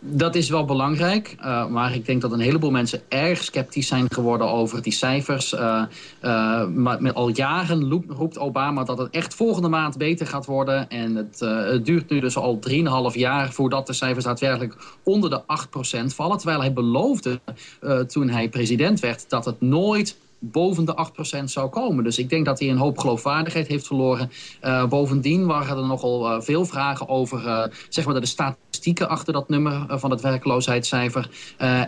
Dat is wel belangrijk, uh, maar ik denk dat een heleboel mensen erg sceptisch zijn geworden over die cijfers. Uh, uh, maar met al jaren roept Obama dat het echt volgende maand beter gaat worden. En het, het duurt nu dus al 3,5 jaar voordat de cijfers daadwerkelijk onder de 8% vallen. Terwijl hij beloofde toen hij president werd dat het nooit boven de 8% zou komen. Dus ik denk dat hij een hoop geloofwaardigheid heeft verloren. Uh, bovendien waren er nogal uh, veel vragen over uh, zeg maar de statistieken achter dat nummer van het werkloosheidscijfer.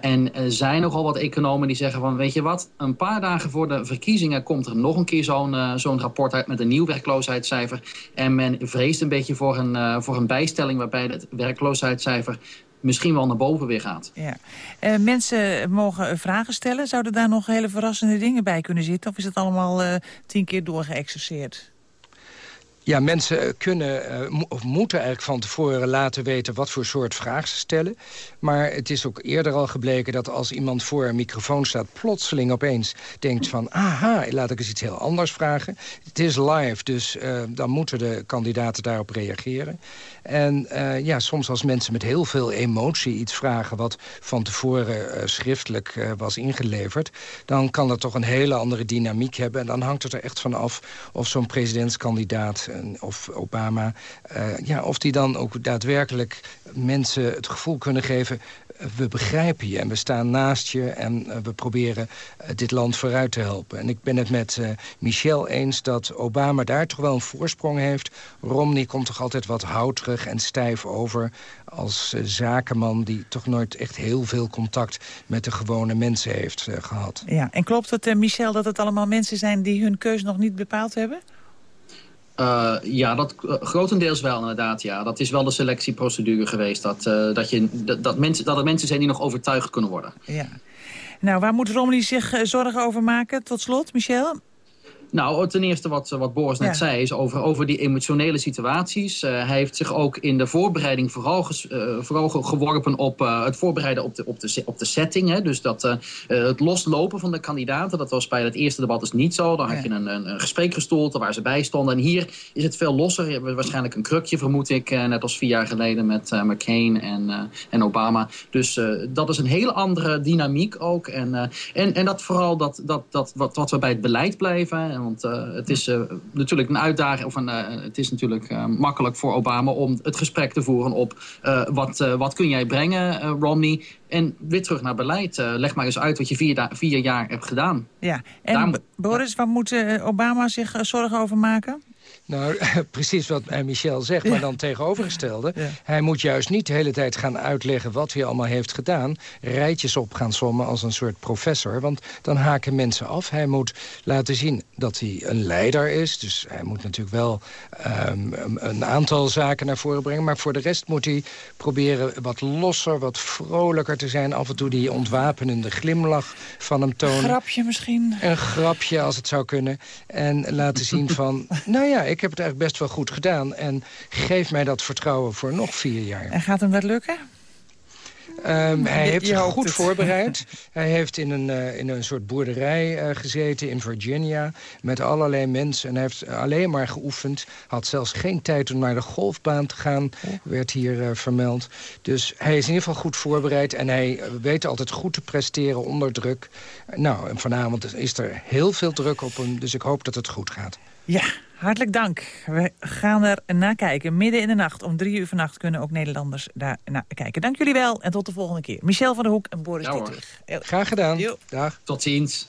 en er zijn nogal wat economen die zeggen van weet je wat, een paar dagen voor de verkiezingen komt er nog een keer zo'n zo'n rapport uit met een nieuw werkloosheidscijfer. En men vreest een beetje voor een, voor een bijstelling waarbij het werkloosheidscijfer misschien wel naar boven weer gaat. Ja. Uh, mensen mogen vragen stellen. Zouden daar nog hele verrassende dingen bij kunnen zitten? Of is het allemaal uh, tien keer doorgeëxerceerd? Ja, mensen kunnen uh, of moeten eigenlijk van tevoren laten weten wat voor soort vraag ze stellen. Maar het is ook eerder al gebleken dat als iemand voor een microfoon staat... plotseling opeens denkt van, aha, laat ik eens iets heel anders vragen. Het is live, dus uh, dan moeten de kandidaten daarop reageren. En uh, ja, soms als mensen met heel veel emotie iets vragen... wat van tevoren schriftelijk was ingeleverd... dan kan dat toch een hele andere dynamiek hebben. En dan hangt het er echt van af of zo'n presidentskandidaat of Obama... Ja, of die dan ook daadwerkelijk mensen het gevoel kunnen geven... we begrijpen je en we staan naast je en we proberen dit land vooruit te helpen. En ik ben het met Michel eens dat Obama daar toch wel een voorsprong heeft. Romney komt toch altijd wat en stijf over als zakenman... die toch nooit echt heel veel contact met de gewone mensen heeft gehad. Ja, en klopt het, Michel, dat het allemaal mensen zijn die hun keus nog niet bepaald hebben? Uh, ja, dat uh, grotendeels wel inderdaad. Ja. Dat is wel de selectieprocedure geweest. Dat, uh, dat, je, dat, dat, mensen, dat er mensen zijn die nog overtuigd kunnen worden. Ja. Nou, waar moet Romney zich zorgen over maken? Tot slot, Michel? Nou, ten eerste wat, wat Boris net ja. zei, is over, over die emotionele situaties. Uh, hij heeft zich ook in de voorbereiding vooral, ges, uh, vooral geworpen op uh, het voorbereiden op de, op de, op de setting. Hè. Dus dat, het loslopen van de kandidaten, dat was bij het eerste debat dus niet zo. Dan ja. had je een, een, een gespreekgestoelte waar ze bij stonden. En hier is het veel losser. Je hebt waarschijnlijk een krukje, vermoed ik, net als vier jaar geleden met McCain en, en Obama. Dus dat is een hele andere dynamiek ook. En, en, en dat vooral dat, dat, dat, wat, wat we bij het beleid blijven want uh, het is uh, natuurlijk een uitdaging, of een, uh, het is natuurlijk makkelijk voor Obama om het gesprek te voeren op wat, wat kun jij brengen, Romney. En weer terug naar beleid. leg maar eens uit wat je vier, vier jaar hebt gedaan. Ja, en Boris, waar moet Obama zich zorgen over maken? Nou, *laughs* precies wat Michel zegt, maar dan tegenovergestelde. Ja. Hij moet juist niet de hele tijd gaan uitleggen wat hij allemaal heeft gedaan. Rijtjes op gaan sommen als een soort professor. Want dan haken mensen af. Hij moet laten zien dat hij een leider is. Dus hij moet natuurlijk wel um, een aantal zaken naar voren brengen. Maar voor de rest moet hij proberen wat losser, wat vrolijker te zijn. Af en toe die ontwapenende glimlach van hem tonen. Een grapje misschien. Een grapje als het zou kunnen. En laten zien van, *laughs* nou ja, ik heb het eigenlijk best wel goed gedaan. En geef mij dat vertrouwen voor nog vier jaar. En gaat hem dat lukken? Um, hij heeft zich goed het. voorbereid. *laughs* hij heeft in een, uh, in een soort boerderij uh, gezeten in Virginia... met allerlei mensen. En hij heeft alleen maar geoefend. Had zelfs geen tijd om naar de golfbaan te gaan. Werd hier uh, vermeld. Dus hij is in ieder geval goed voorbereid. En hij weet altijd goed te presteren onder druk. Nou, en vanavond is er heel veel druk op hem. Dus ik hoop dat het goed gaat. Ja, hartelijk dank. We gaan er naar kijken. Midden in de nacht, om drie uur vannacht, kunnen ook Nederlanders daar naar kijken. Dank jullie wel en tot de volgende keer. Michel van der Hoek en Boris ja, Dietrich. Graag gedaan. Dag. Tot ziens.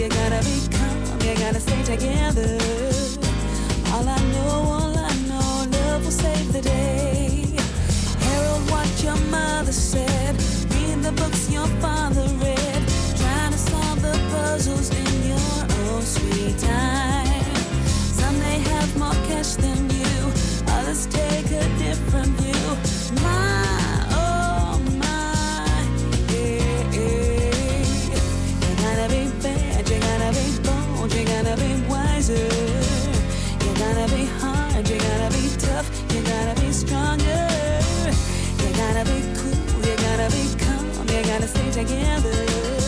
You gotta be calm. You gotta stay together. All I know, all I know, love will save the day. Herald what your mother said. Read the books your father read. Trying to solve the puzzles in your own sweet time. Some may have more cash than you. Others take a different view. My, gotta be wiser. You gotta be hard, you gotta be tough, you gotta be stronger. You gotta be cool, you gotta be calm, you gotta stay together.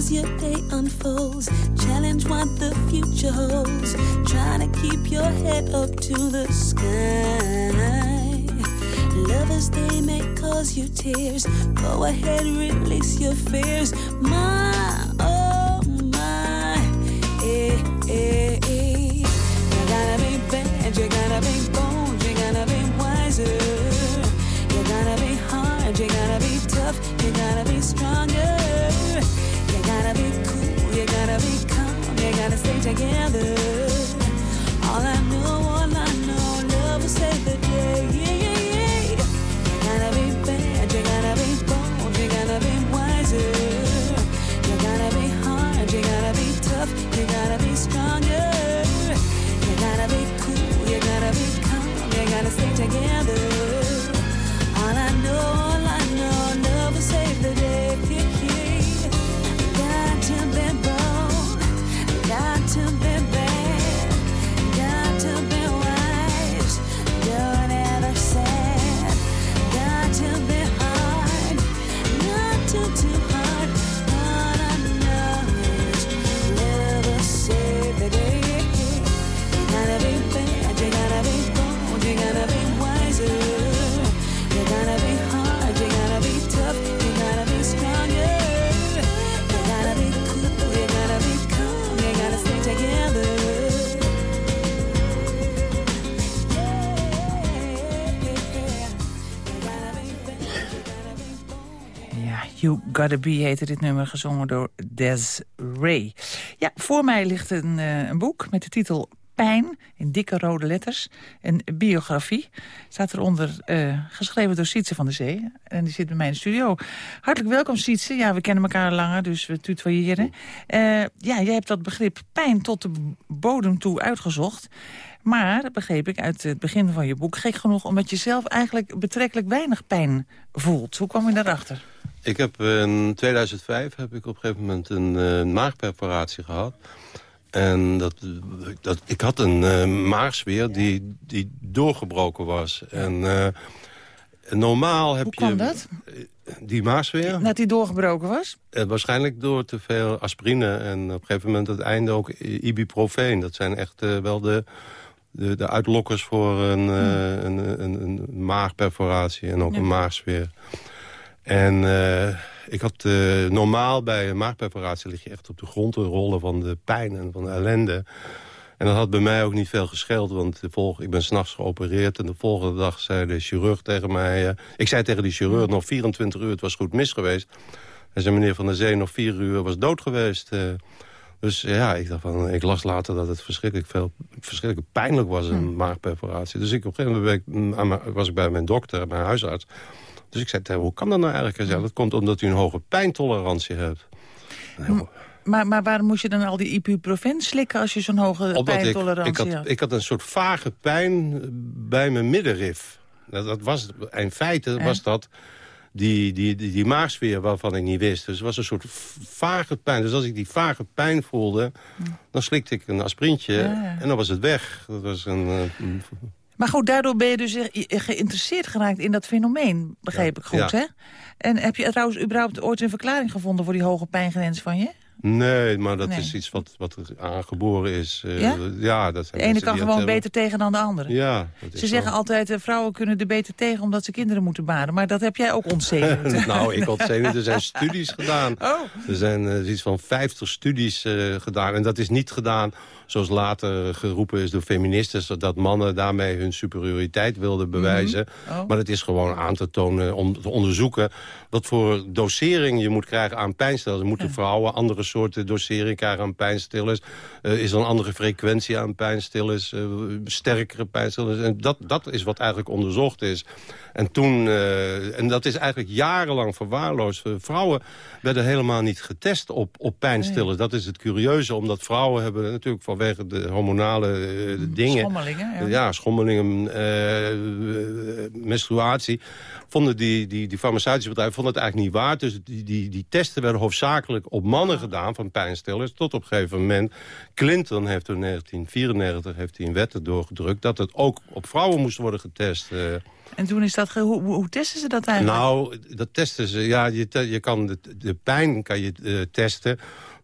As your day unfolds. Challenge what the future holds. Try to keep your head up to the sky. Lovers, they may cause you tears. Go ahead, release your fears. My, together. You Gotta Be heette dit nummer, gezongen door Des Ray. Ja, voor mij ligt een, eh, een boek met de titel Pijn, in dikke rode letters. Een biografie. Staat eronder, eh, geschreven door Sietse van der Zee. En die zit bij mij in studio. Hartelijk welkom, Sietse. Ja, we kennen elkaar langer, dus we tutoyeren. Eh ja, jij hebt dat begrip pijn tot de bodem toe uitgezocht. Maar, begreep ik uit het begin van je boek... gek genoeg omdat je zelf eigenlijk betrekkelijk weinig pijn voelt. Hoe kwam je daarachter? Ik heb in 2005 heb ik op een gegeven moment een eh, maagperforatie gehad. En dat, dat, ik had een eh maagsfeer die, die doorgebroken was. En eh, normaal heb Hoe kwam je... dat? Die maagsfeer? Dat die doorgebroken was? Eh, waarschijnlijk door te veel aspirine en op een gegeven moment het einde ook i- ibuprofeen. Dat zijn echt eh, wel de, de, de uitlokkers voor een, eh, een, een, een maagperforatie en ook een maagsfeer. En eh, ik had eh, normaal bij een maagperforatie lig je echt op de grond te rollen van de pijn en van de ellende. En dat had bij mij ook niet veel gescheeld, want de volg, ik ben s'nachts geopereerd... en de volgende dag zei de chirurg tegen mij... eh, ik zei tegen die chirurg, nog 24 uur, het was goed mis geweest. Hij zei, meneer Van der Zee, nog vier uur was dood geweest. dus ja, ik, dacht van, ik las later dat het verschrikkelijk, veel, verschrikkelijk pijnlijk was, een maagperforatie. Dus ik, op een gegeven moment mijn- was ik bij mijn dokter, mijn huisarts... Dus ik zei tegen hoe kan dat nou eigenlijk? Zei, dat komt omdat u een hoge pijntolerantie hebt. M- Maar, maar waarom moest je dan al die ibuprofen slikken als je zo'n hoge Omdat ik, pijntolerantie ik, had? had, ik had een soort vage pijn bij mijn middenrif. Nou, dat was, in feite was dat die, die, die, die maagsfeer waarvan ik niet wist. Dus het was een soort vage pijn. Dus als ik die vage pijn voelde, dan slikte ik een aspirintje Ja, ja. en dan was het weg. Dat was een, eh, een- Maar goed, daardoor ben je dus ge- geïnteresseerd geraakt in dat fenomeen, begreep ik goed, ja. hè? En heb je trouwens überhaupt ooit een verklaring gevonden voor die hoge pijngrens van je? Nee, maar dat Nee. is iets wat, wat er aangeboren is. Eh, Ja? ja dat zijn De ene kan gewoon beter tegen dan de andere. Ja, dat is Ze zeggen altijd, eh, vrouwen kunnen er beter tegen omdat ze kinderen moeten baren. Maar dat heb jij ook ontzenuwd. *laughs* nou, ik ontzenuwd. Er zijn studies gedaan. *laughs* Oh. Er zijn eh, iets van 50 studies eh, gedaan. En dat is niet gedaan zoals later geroepen is door feministen... dat mannen daarmee hun superioriteit wilden bewijzen. Mhm. Oh. Maar het is gewoon aan te tonen, om te onderzoeken... wat voor dosering je moet krijgen aan pijnstillers. Moeten vrouwen andere soorten dosering krijgen aan pijnstillers? Eh, is er een andere frequentie aan pijnstillers? eh, sterkere pijnstillers? En dat, dat is wat eigenlijk onderzocht is. En toen, eh, en dat is eigenlijk jarenlang verwaarloosd. Vrouwen werden helemaal niet getest op, op pijnstillers. Dat is het curieuze, omdat vrouwen hebben natuurlijk vanwege de hormonale eh, dingen... Schommelingen, ja. ja, schommelingen, eh, menstruatie... vonden die, die, die farmaceutische bedrijven vonden het eigenlijk niet waard. Dus die, die, die testen werden hoofdzakelijk op mannen gedaan van pijnstillers... tot op een gegeven moment... Clinton heeft in 1994 heeft hij een wet erdoor gedrukt... dat het ook op vrouwen moest worden getest... eh. En toen is dat... Hoe, hoe testen ze dat eigenlijk? Nou, dat testen ze. Ja, je, te- je kan de, de pijn kan je testen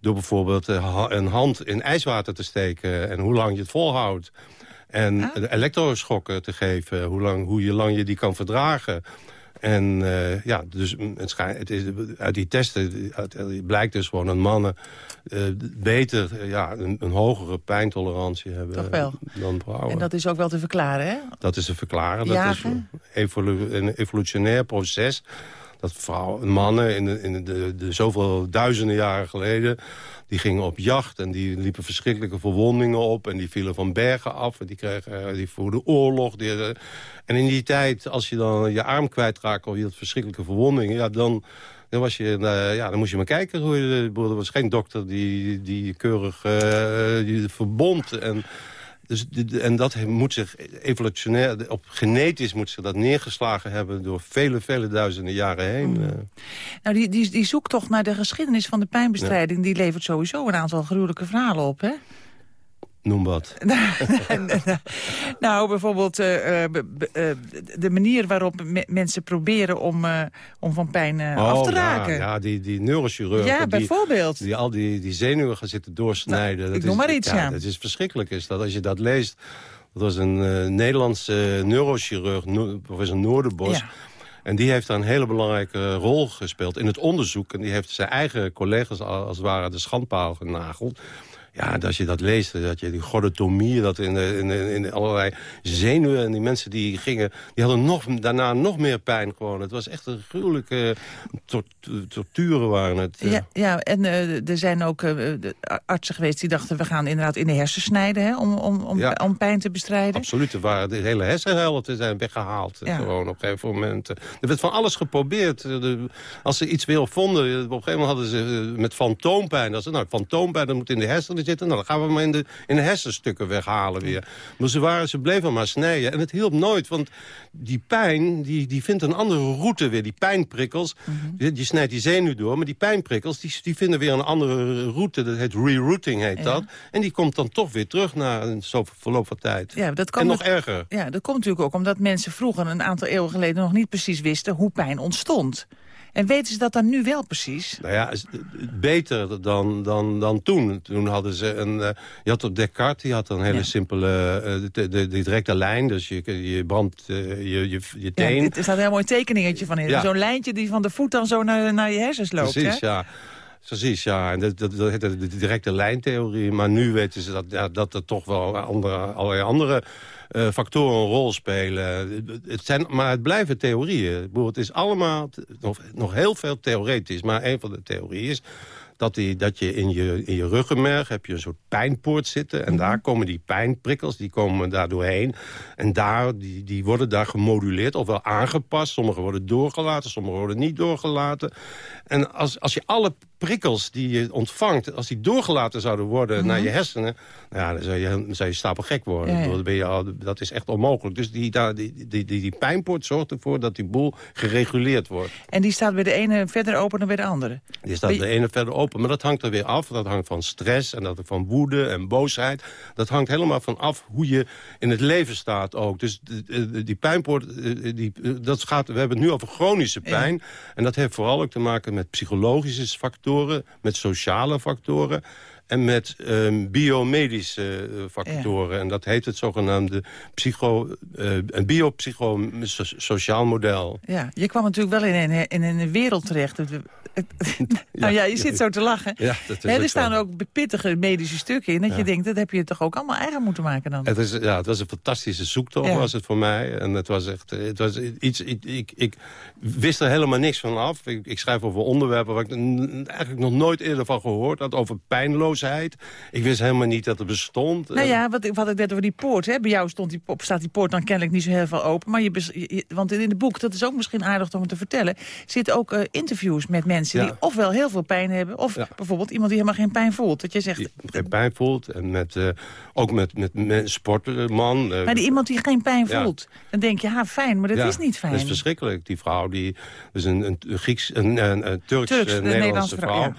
door bijvoorbeeld eh, een hand in ijswater te steken en hoe lang je het volhoudt. En de elektroschokken te geven, hoe, lang, hoe je lang je die kan verdragen. En eh, ja, dus het is, uit die testen uit- uit- blijkt dus gewoon dat mannen eh, beter, eh, ja, een, een hogere pijntolerantie hebben Toch wel. dan vrouwen. En dat is ook wel te verklaren, hè? Dat is te verklaren. Dat is een, evolu- een evolutionair proces. Dat vrouwen, mannen in, de, in de, de, zoveel duizenden jaren geleden... die gingen op jacht en die liepen verschrikkelijke verwondingen op... en die vielen van bergen af en die, kregen, eh, die voerden oorlog. Eh, en in die tijd, als je dan je arm kwijtraakte... of je had verschrikkelijke verwondingen... Ja, dan, dan, was je, eh, ja, dan moest je maar kijken. Hoe er was geen dokter die, die keurig verbond... En, dus, en dat moet zich evolutionair, op genetisch moet zich dat neergeslagen hebben... door vele, vele duizenden jaren heen. eh. Nou, die, die, die zoektocht naar de geschiedenis van de pijnbestrijding... die levert sowieso een aantal gruwelijke verhalen op, hè? Noem wat. *laughs* nou, bijvoorbeeld eh, eh, eh, de manier waarop me- mensen proberen om, om van pijn af te Oh, ja, raken. Ja, die, die neurochirurgen. Ja, die- bijvoorbeeld. Die, al die, die zenuwen gaan zitten doorsnijden. Nou, dat ik noem is, maar iets, ja. Het is verschrikkelijk is dat als je dat leest. Dat was een Nederlandse neurochirurg, No- professor Noorderbos. Ja. En die heeft daar een hele belangrijke rol gespeeld in het onderzoek. En die heeft zijn eigen collega's als het ware de schandpaal genageld. Ja, als je dat leest, dat je die gordotomie, dat in, de, in, de- in allerlei zenuwen... en die mensen die gingen, die hadden nog, daarna nog meer pijn gewoon. Het was echt een gruwelijke tort, torturen waren het. eh. Ja, ja, en eh, er zijn ook eh, de artsen geweest die dachten... we gaan inderdaad in de hersen snijden hè, om, om, om, Ja. om pijn te bestrijden. Absoluut, er waren de hele hersenhelften zijn weggehaald. eh, Ja. Gewoon op een gegeven moment. Eh, Er werd van alles geprobeerd. Eh, de- als ze iets weer vonden, eh, op een gegeven moment hadden ze eh, met fantoompijn. Dat ze, nou, fantoompijn, dat moet in de hersenen zitten. Nou, dan gaan we maar in de, in de hersenstukken weghalen weer. Maar ze, waren, ze bleven maar snijden. En het hielp nooit, want die pijn, die, die vindt een andere route weer. Die pijnprikkels, je, je snijdt die zenuw door. Maar die pijnprikkels, die, die vinden weer een andere route. Dat heet rerouting, heet Ja. dat. En die komt dan toch weer terug na een zoveel verloop van tijd. Ja, dat kan en nog erger. Ja, dat komt natuurlijk ook omdat mensen vroeger... een aantal eeuwen geleden nog niet precies wisten hoe pijn ontstond. En weten ze dat dan nu wel precies? Nou ja, is- beter dan, dan, dan toen. Toen hadden ze een... eh, je had op Descartes, die had een hele Ja. simpele... eh, de, directe lijn, dus je, je brandt eh, je, je, teen. er staat een heel mooi tekeningetje van in. Ja. Zo'n lijntje die van de voet dan zo naar, naar je hersens loopt. Precies, hè? ja. Precies, ja. En dat, dat, dat heet de directe lijntheorie. Maar nu weten ze dat, ja, dat er toch wel andere, allerlei andere eh, factoren een rol spelen. Het zijn, maar het blijven theorieën. Het is allemaal nog, nog heel veel theoretisch. Maar een van de theorieën is dat, die, dat je in, je in je ruggenmerg heb je een soort pijnpoort zitten. En daar komen die pijnprikkels, die komen daar doorheen. En daar, die, die worden daar gemoduleerd, ofwel aangepast. Sommige worden doorgelaten, sommige worden niet doorgelaten. En als, als je alle prikkels die je ontvangt... als die doorgelaten zouden worden naar Mhm. je hersenen... Nou ja, dan zou je, dan zou je stapel gek worden. Ja, ja. Dan ben je al, dat is echt onmogelijk. Dus die, daar- die, die, die, die pijnpoort zorgt ervoor dat die boel gereguleerd wordt. En die staat bij de ene verder open dan bij de andere. Die staat de ene verder open. Maar dat hangt er weer af. Dat hangt van stress en dat van woede en boosheid. Dat hangt helemaal van af hoe je in het leven staat ook. Dus die pijnpoort, eh, die, eh, dat gaat, we hebben het nu over chronische pijn. En dat heeft vooral ook te maken met psychologische factoren, met sociale factoren en met ehm, biomedische eh, factoren. En dat heet het zogenaamde psycho, eh, een biopsychosociaal model. Ja, je kwam natuurlijk wel in een, in een wereld terecht. *laughs* *laughs* Nou ja, je zit zo te lachen. Ja, dat is er zo. staan ook pittige medische stukken in. Dat Ja. je denkt, dat heb je toch ook allemaal eigen moeten maken dan. Het, is, ja, het was een fantastische zoektocht was het voor mij. En het was echt het was iets. Ik, ik, ik wist er helemaal niks van af. Ik, ik schrijf over onderwerpen waar ik eigenlijk nog nooit eerder van gehoord had. Over Ik wist helemaal niet dat het bestond. Nou ja, wat, ik- wat ik net over die poort. Hè. Bij jou stond die, staat die poort dan kennelijk niet zo heel veel open. Maar je, want in het boek, dat is ook misschien aardig om te vertellen... zitten ook eh, interviews met mensen Ja. die ofwel heel veel pijn hebben... of bijvoorbeeld iemand die helemaal geen pijn voelt. Dat je zegt, Die geen pijn voelt. En met, eh, ook met, met, sportman. eh, maar die iemand die geen pijn Ja. voelt... dan denk je, ha, fijn, maar dat is niet fijn. Dat is verschrikkelijk. Die vrouw, die is een, een, een Grieks, een, een, een Turks, Turks, eh, een Nederlandse Nederlandse vrouw.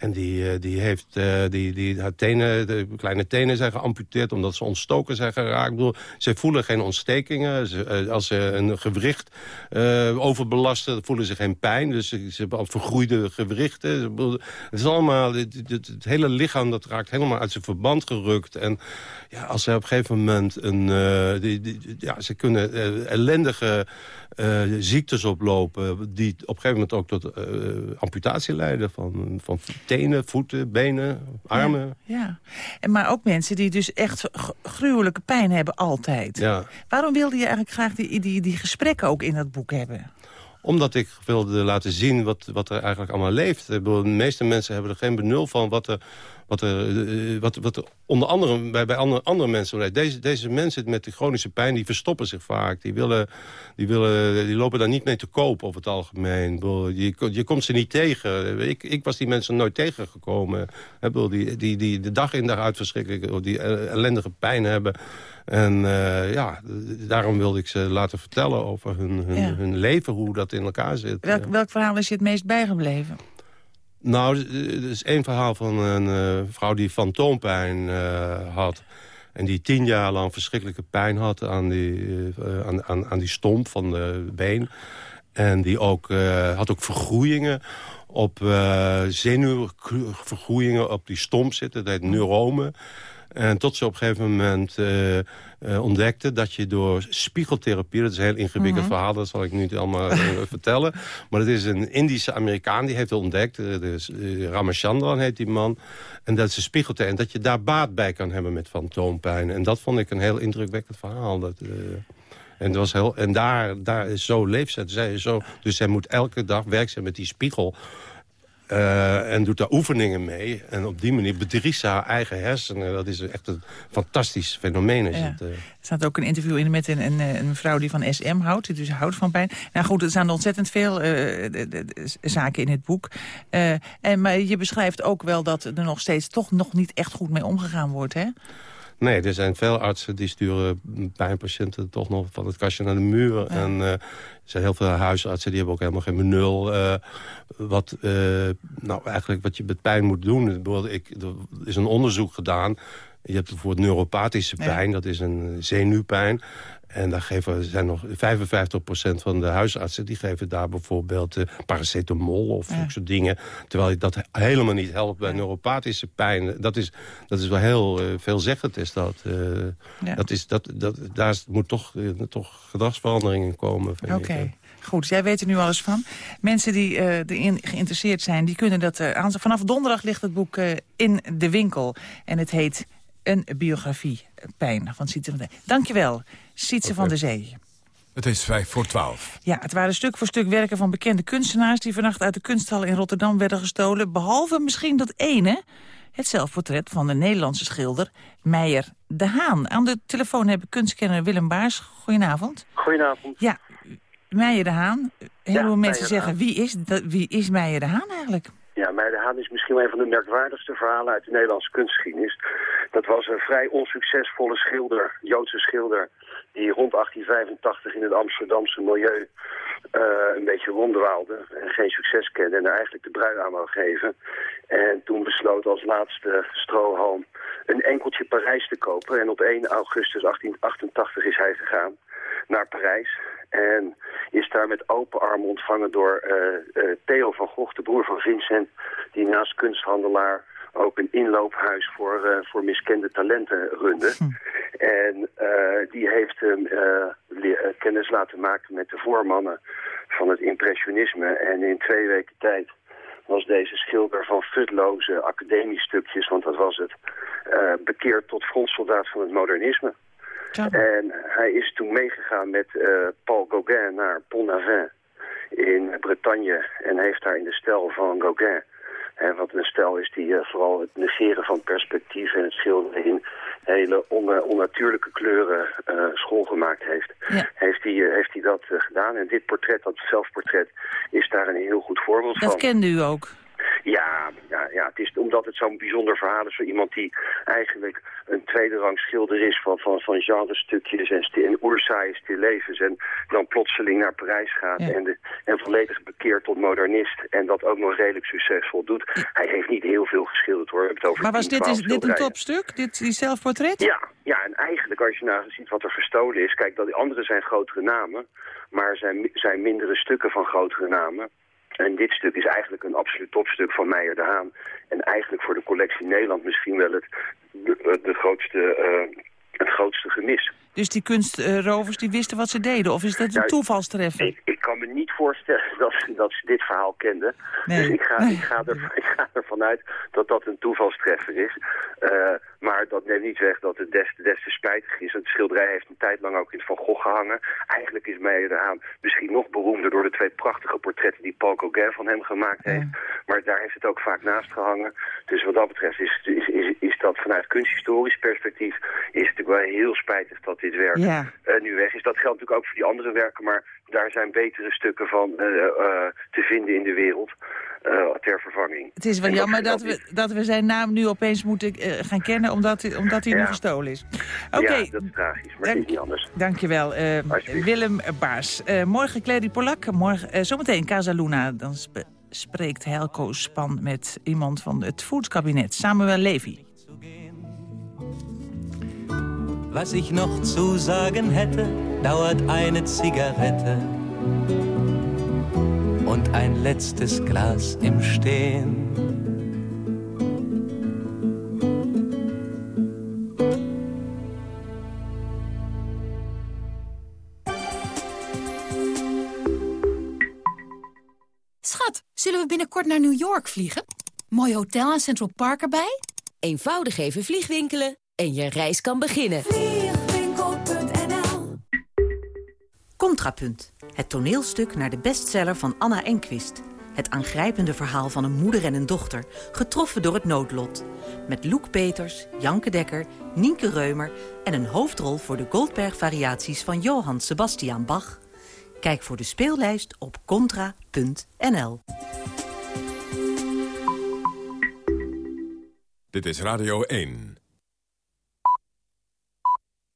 En die, eh, die heeft, eh, die, die, haar tenen, de kleine tenen zijn geamputeerd omdat ze ontstoken zijn geraakt. Ik bedoel, ze voelen geen ontstekingen. Ze, eh, als ze een gewricht eh, overbelasten, voelen ze geen pijn. Dus ze, ze hebben al vergroeide gewrichten. Het is allemaal, het, het- hele lichaam dat raakt helemaal uit zijn verband gerukt. En ja, als ze op een gegeven moment een, die, ja, ze kunnen ellendige ziektes oplopen... die op een gegeven moment ook tot amputatie leiden... Van, van tenen, voeten, benen, armen. Ja, en maar ook mensen die dus echt gruwelijke pijn hebben altijd. Ja. Waarom wilde je eigenlijk graag die, die, die gesprekken ook in dat boek hebben? Omdat ik wilde laten zien wat, wat er eigenlijk allemaal leeft. Ik bedoel, de meeste mensen hebben er geen benul van wat er, wat er, eh, wat, wat er onder andere bij, bij andere, andere mensen leeft. Deze, deze mensen met die chronische pijn, die verstoppen zich vaak. Die, willen, die, willen, die lopen daar niet mee te koop over het algemeen. Je, je komt ze niet tegen. Ik, ik was die mensen nooit tegengekomen. Die, die, die de dag in dag uit verschrikkelijk, die eh, ellendige pijn hebben. En eh, ja, daarom wilde ik ze laten vertellen over hun, hun, Ja. hun leven, hoe dat in elkaar zit. Welk, welk verhaal is je het meest bijgebleven? Nou, er is één verhaal van een eh, vrouw die fantoompijn eh, had. En die tien jaar lang verschrikkelijke pijn had aan die, eh, aan, aan, aan die stomp van de been. En die ook, had ook vergroeien op eh zenuwvergroeien op die stomp zitten. Dat heet neuromen. En tot ze op een gegeven moment eh, ontdekte dat je door spiegeltherapie... dat is een heel ingewikkeld Mhm. verhaal, dat zal ik niet allemaal eh, *laughs* vertellen. Maar het is een Indische Amerikaan die heeft het ontdekt. dus, Ramachandran heet die man. En dat is een spiegeltherapie. En dat je daar baat bij kan hebben met fantoompijn. En dat vond ik een heel indrukwekkend verhaal. Dat, en, dat was heel, en daar, daar is zo leeft. Zij is zo, dus zij moet elke dag werken met die spiegel... Eh, en doet daar oefeningen mee. En op die manier bedriegt ze haar eigen hersenen. Dat is echt een fantastisch fenomeen. Is Ja. het, eh. Er staat ook een interview in met een, een, een vrouw die van SM houdt. Die dus houdt van pijn. Nou goed, er staan ontzettend veel eh, de- de- de zaken in het boek. Eh, en, maar je beschrijft ook wel dat er nog steeds toch nog niet echt goed mee omgegaan wordt, hè? Nee, er zijn veel artsen die sturen pijnpatiënten toch nog van het kastje naar de muur. En eh, er zijn heel veel huisartsen die hebben ook helemaal geen benul. eh, wat, eh, nou, eigenlijk wat je met pijn moet doen. Ik, er is een onderzoek gedaan. Je hebt bijvoorbeeld neuropathische pijn, dat is een zenuwpijn. En daar geven, zijn nog 55% van de huisartsen... die geven daar bijvoorbeeld eh, paracetamol of Ja. soort dingen. Terwijl dat helemaal niet helpt bij neuropathische pijn. Dat is, dat is wel heel uh, veelzeggend. Is dat. Uh, Ja. dat, is, dat, dat, daar moet toch, uh, toch gedragsverandering in komen. Oké. Goed, jij weet er nu alles van. Mensen die eh, erin geïnteresseerd zijn, die kunnen dat eh, aan. Vanaf donderdag ligt het boek eh, in de winkel. En het heet Een biografie eh, pijn van Zee. Dankjewel, Sietse van der Zee. Het is vijf voor twaalf. Ja, het waren stuk voor stuk werken van bekende kunstenaars... die vannacht uit de kunsthal in Rotterdam werden gestolen. Behalve misschien dat ene, het zelfportret van de Nederlandse schilder Meijer de Haan. Aan de telefoon hebben kunstkenner Willem Baars. Goedenavond. Goedenavond. Ja, Meijer de Haan. Heel Ja, veel mensen Meijer de zeggen, wie is, dat, wie is Meijer de Haan eigenlijk? Ja, Meijer de Haan is misschien wel een van de merkwaardigste verhalen uit de Nederlandse kunstgeschiedenis. Dat was een vrij onsuccesvolle schilder, Joodse schilder, die rond 1885 in het Amsterdamse milieu uh, een beetje ronddwaalde en geen succes kende en er eigenlijk de brui aan wou geven. En toen besloot als laatste strohalm een enkeltje Parijs te kopen. En op 1 augustus 1888 is hij gegaan naar Parijs. En is daar met open armen ontvangen door uh, uh, Theo van Gogh, de broer van Vincent... die naast kunsthandelaar ook een inloophuis voor, uh, voor miskende talenten runde. Hm. En die heeft hem kennis laten maken met de voormannen van het impressionisme. En in twee weken tijd was deze schilder van futloze academiestukjes, want dat was het, bekeerd tot frontsoldaat van het modernisme. En hij is toen meegegaan met uh, Paul Gauguin naar Pont-Aven in Bretagne. En heeft daar in de stijl van Gauguin, wat een stijl is die uh, vooral het negeren van perspectief en het schilderen in hele on onnatuurlijke kleuren uh, school gemaakt heeft. Ja. Heeft hij heeft hij dat gedaan. En dit portret, dat zelfportret, is daar een heel goed voorbeeld van. Dat kende u ook? Ja, ja, ja het is omdat het zo'n bijzonder verhaal is voor iemand die eigenlijk een tweede rang schilder is van, van, van genrestukjes en, en oersaaie stillevens en dan plotseling naar Parijs gaat en, de, en volledig bekeerd tot modernist en dat ook nog redelijk succesvol doet. Hij heeft niet heel veel geschilderd hoor. Het over maar was dit, is, dit een topstuk, dit die zelfportret? Ja, ja, en eigenlijk als je nou ziet wat er verstolen is, kijk, dat die andere zijn grotere namen, maar zijn, zijn mindere stukken van grotere namen. En dit stuk is eigenlijk een absoluut topstuk van Meijer de Haan. En eigenlijk voor de collectie Nederland misschien wel het de, grootste, uh, het grootste gemis. Dus die kunstrovers die wisten wat ze deden? Of is dat een toevalstreffer? Ik, ik, kan me niet voorstellen *laughs* dat, dat ze dit verhaal kenden. Nee. Dus ik ga, ik, ga er, ik ga ervan uit dat dat een toevalstreffer is. Uh, maar dat neemt niet weg dat het des, des te spijtig is. Het schilderij heeft een tijd lang ook in het Van Gogh gehangen. Eigenlijk is Meijer de Haan misschien nog beroemder door de twee prachtige portretten die Paul Gauguin van hem gemaakt heeft. Ja. Maar daar heeft het ook vaak naast gehangen. Dus wat dat betreft is, is, is, is dat vanuit kunsthistorisch perspectief is het natuurlijk wel heel spijtig dat dit werk ja. uh, nu weg is. Dat geldt natuurlijk ook voor die andere werken, maar daar zijn betere stukken van uh, te vinden in de wereld. ter vervanging. Het is wel jammer dat we, dat we zijn naam nu opeens moeten gaan kennen omdat, omdat hij ja. nu gestolen is. Oké. Okay. Ja, dat is tragisch, maar Dank, is niet anders. Dankjewel, Willem Baars. morgen Clary Polak, morgen, zometeen Casa Luna. Dan sp spreekt Helco Span met iemand van het Foodskabinet, Samuel Levy. Was ich noch zu sagen hätte, dauert eine Zigarette und ein letztes Glas im Stehen. Schat, zullen we binnenkort naar New York vliegen? Mooi hotel en Central Park erbij? Eenvoudig even vliegwinkelen en je reis kan beginnen. Contrapunt. Het toneelstuk naar de bestseller van Anna Enquist. Het aangrijpende verhaal van een moeder en een dochter, getroffen door het noodlot. Met Loek Peters, Janke Dekker, Nienke Reumer... en een hoofdrol voor de Goldberg-variaties van Johann Sebastian Bach. Kijk voor de speellijst op contra.nl. Dit is Radio 1.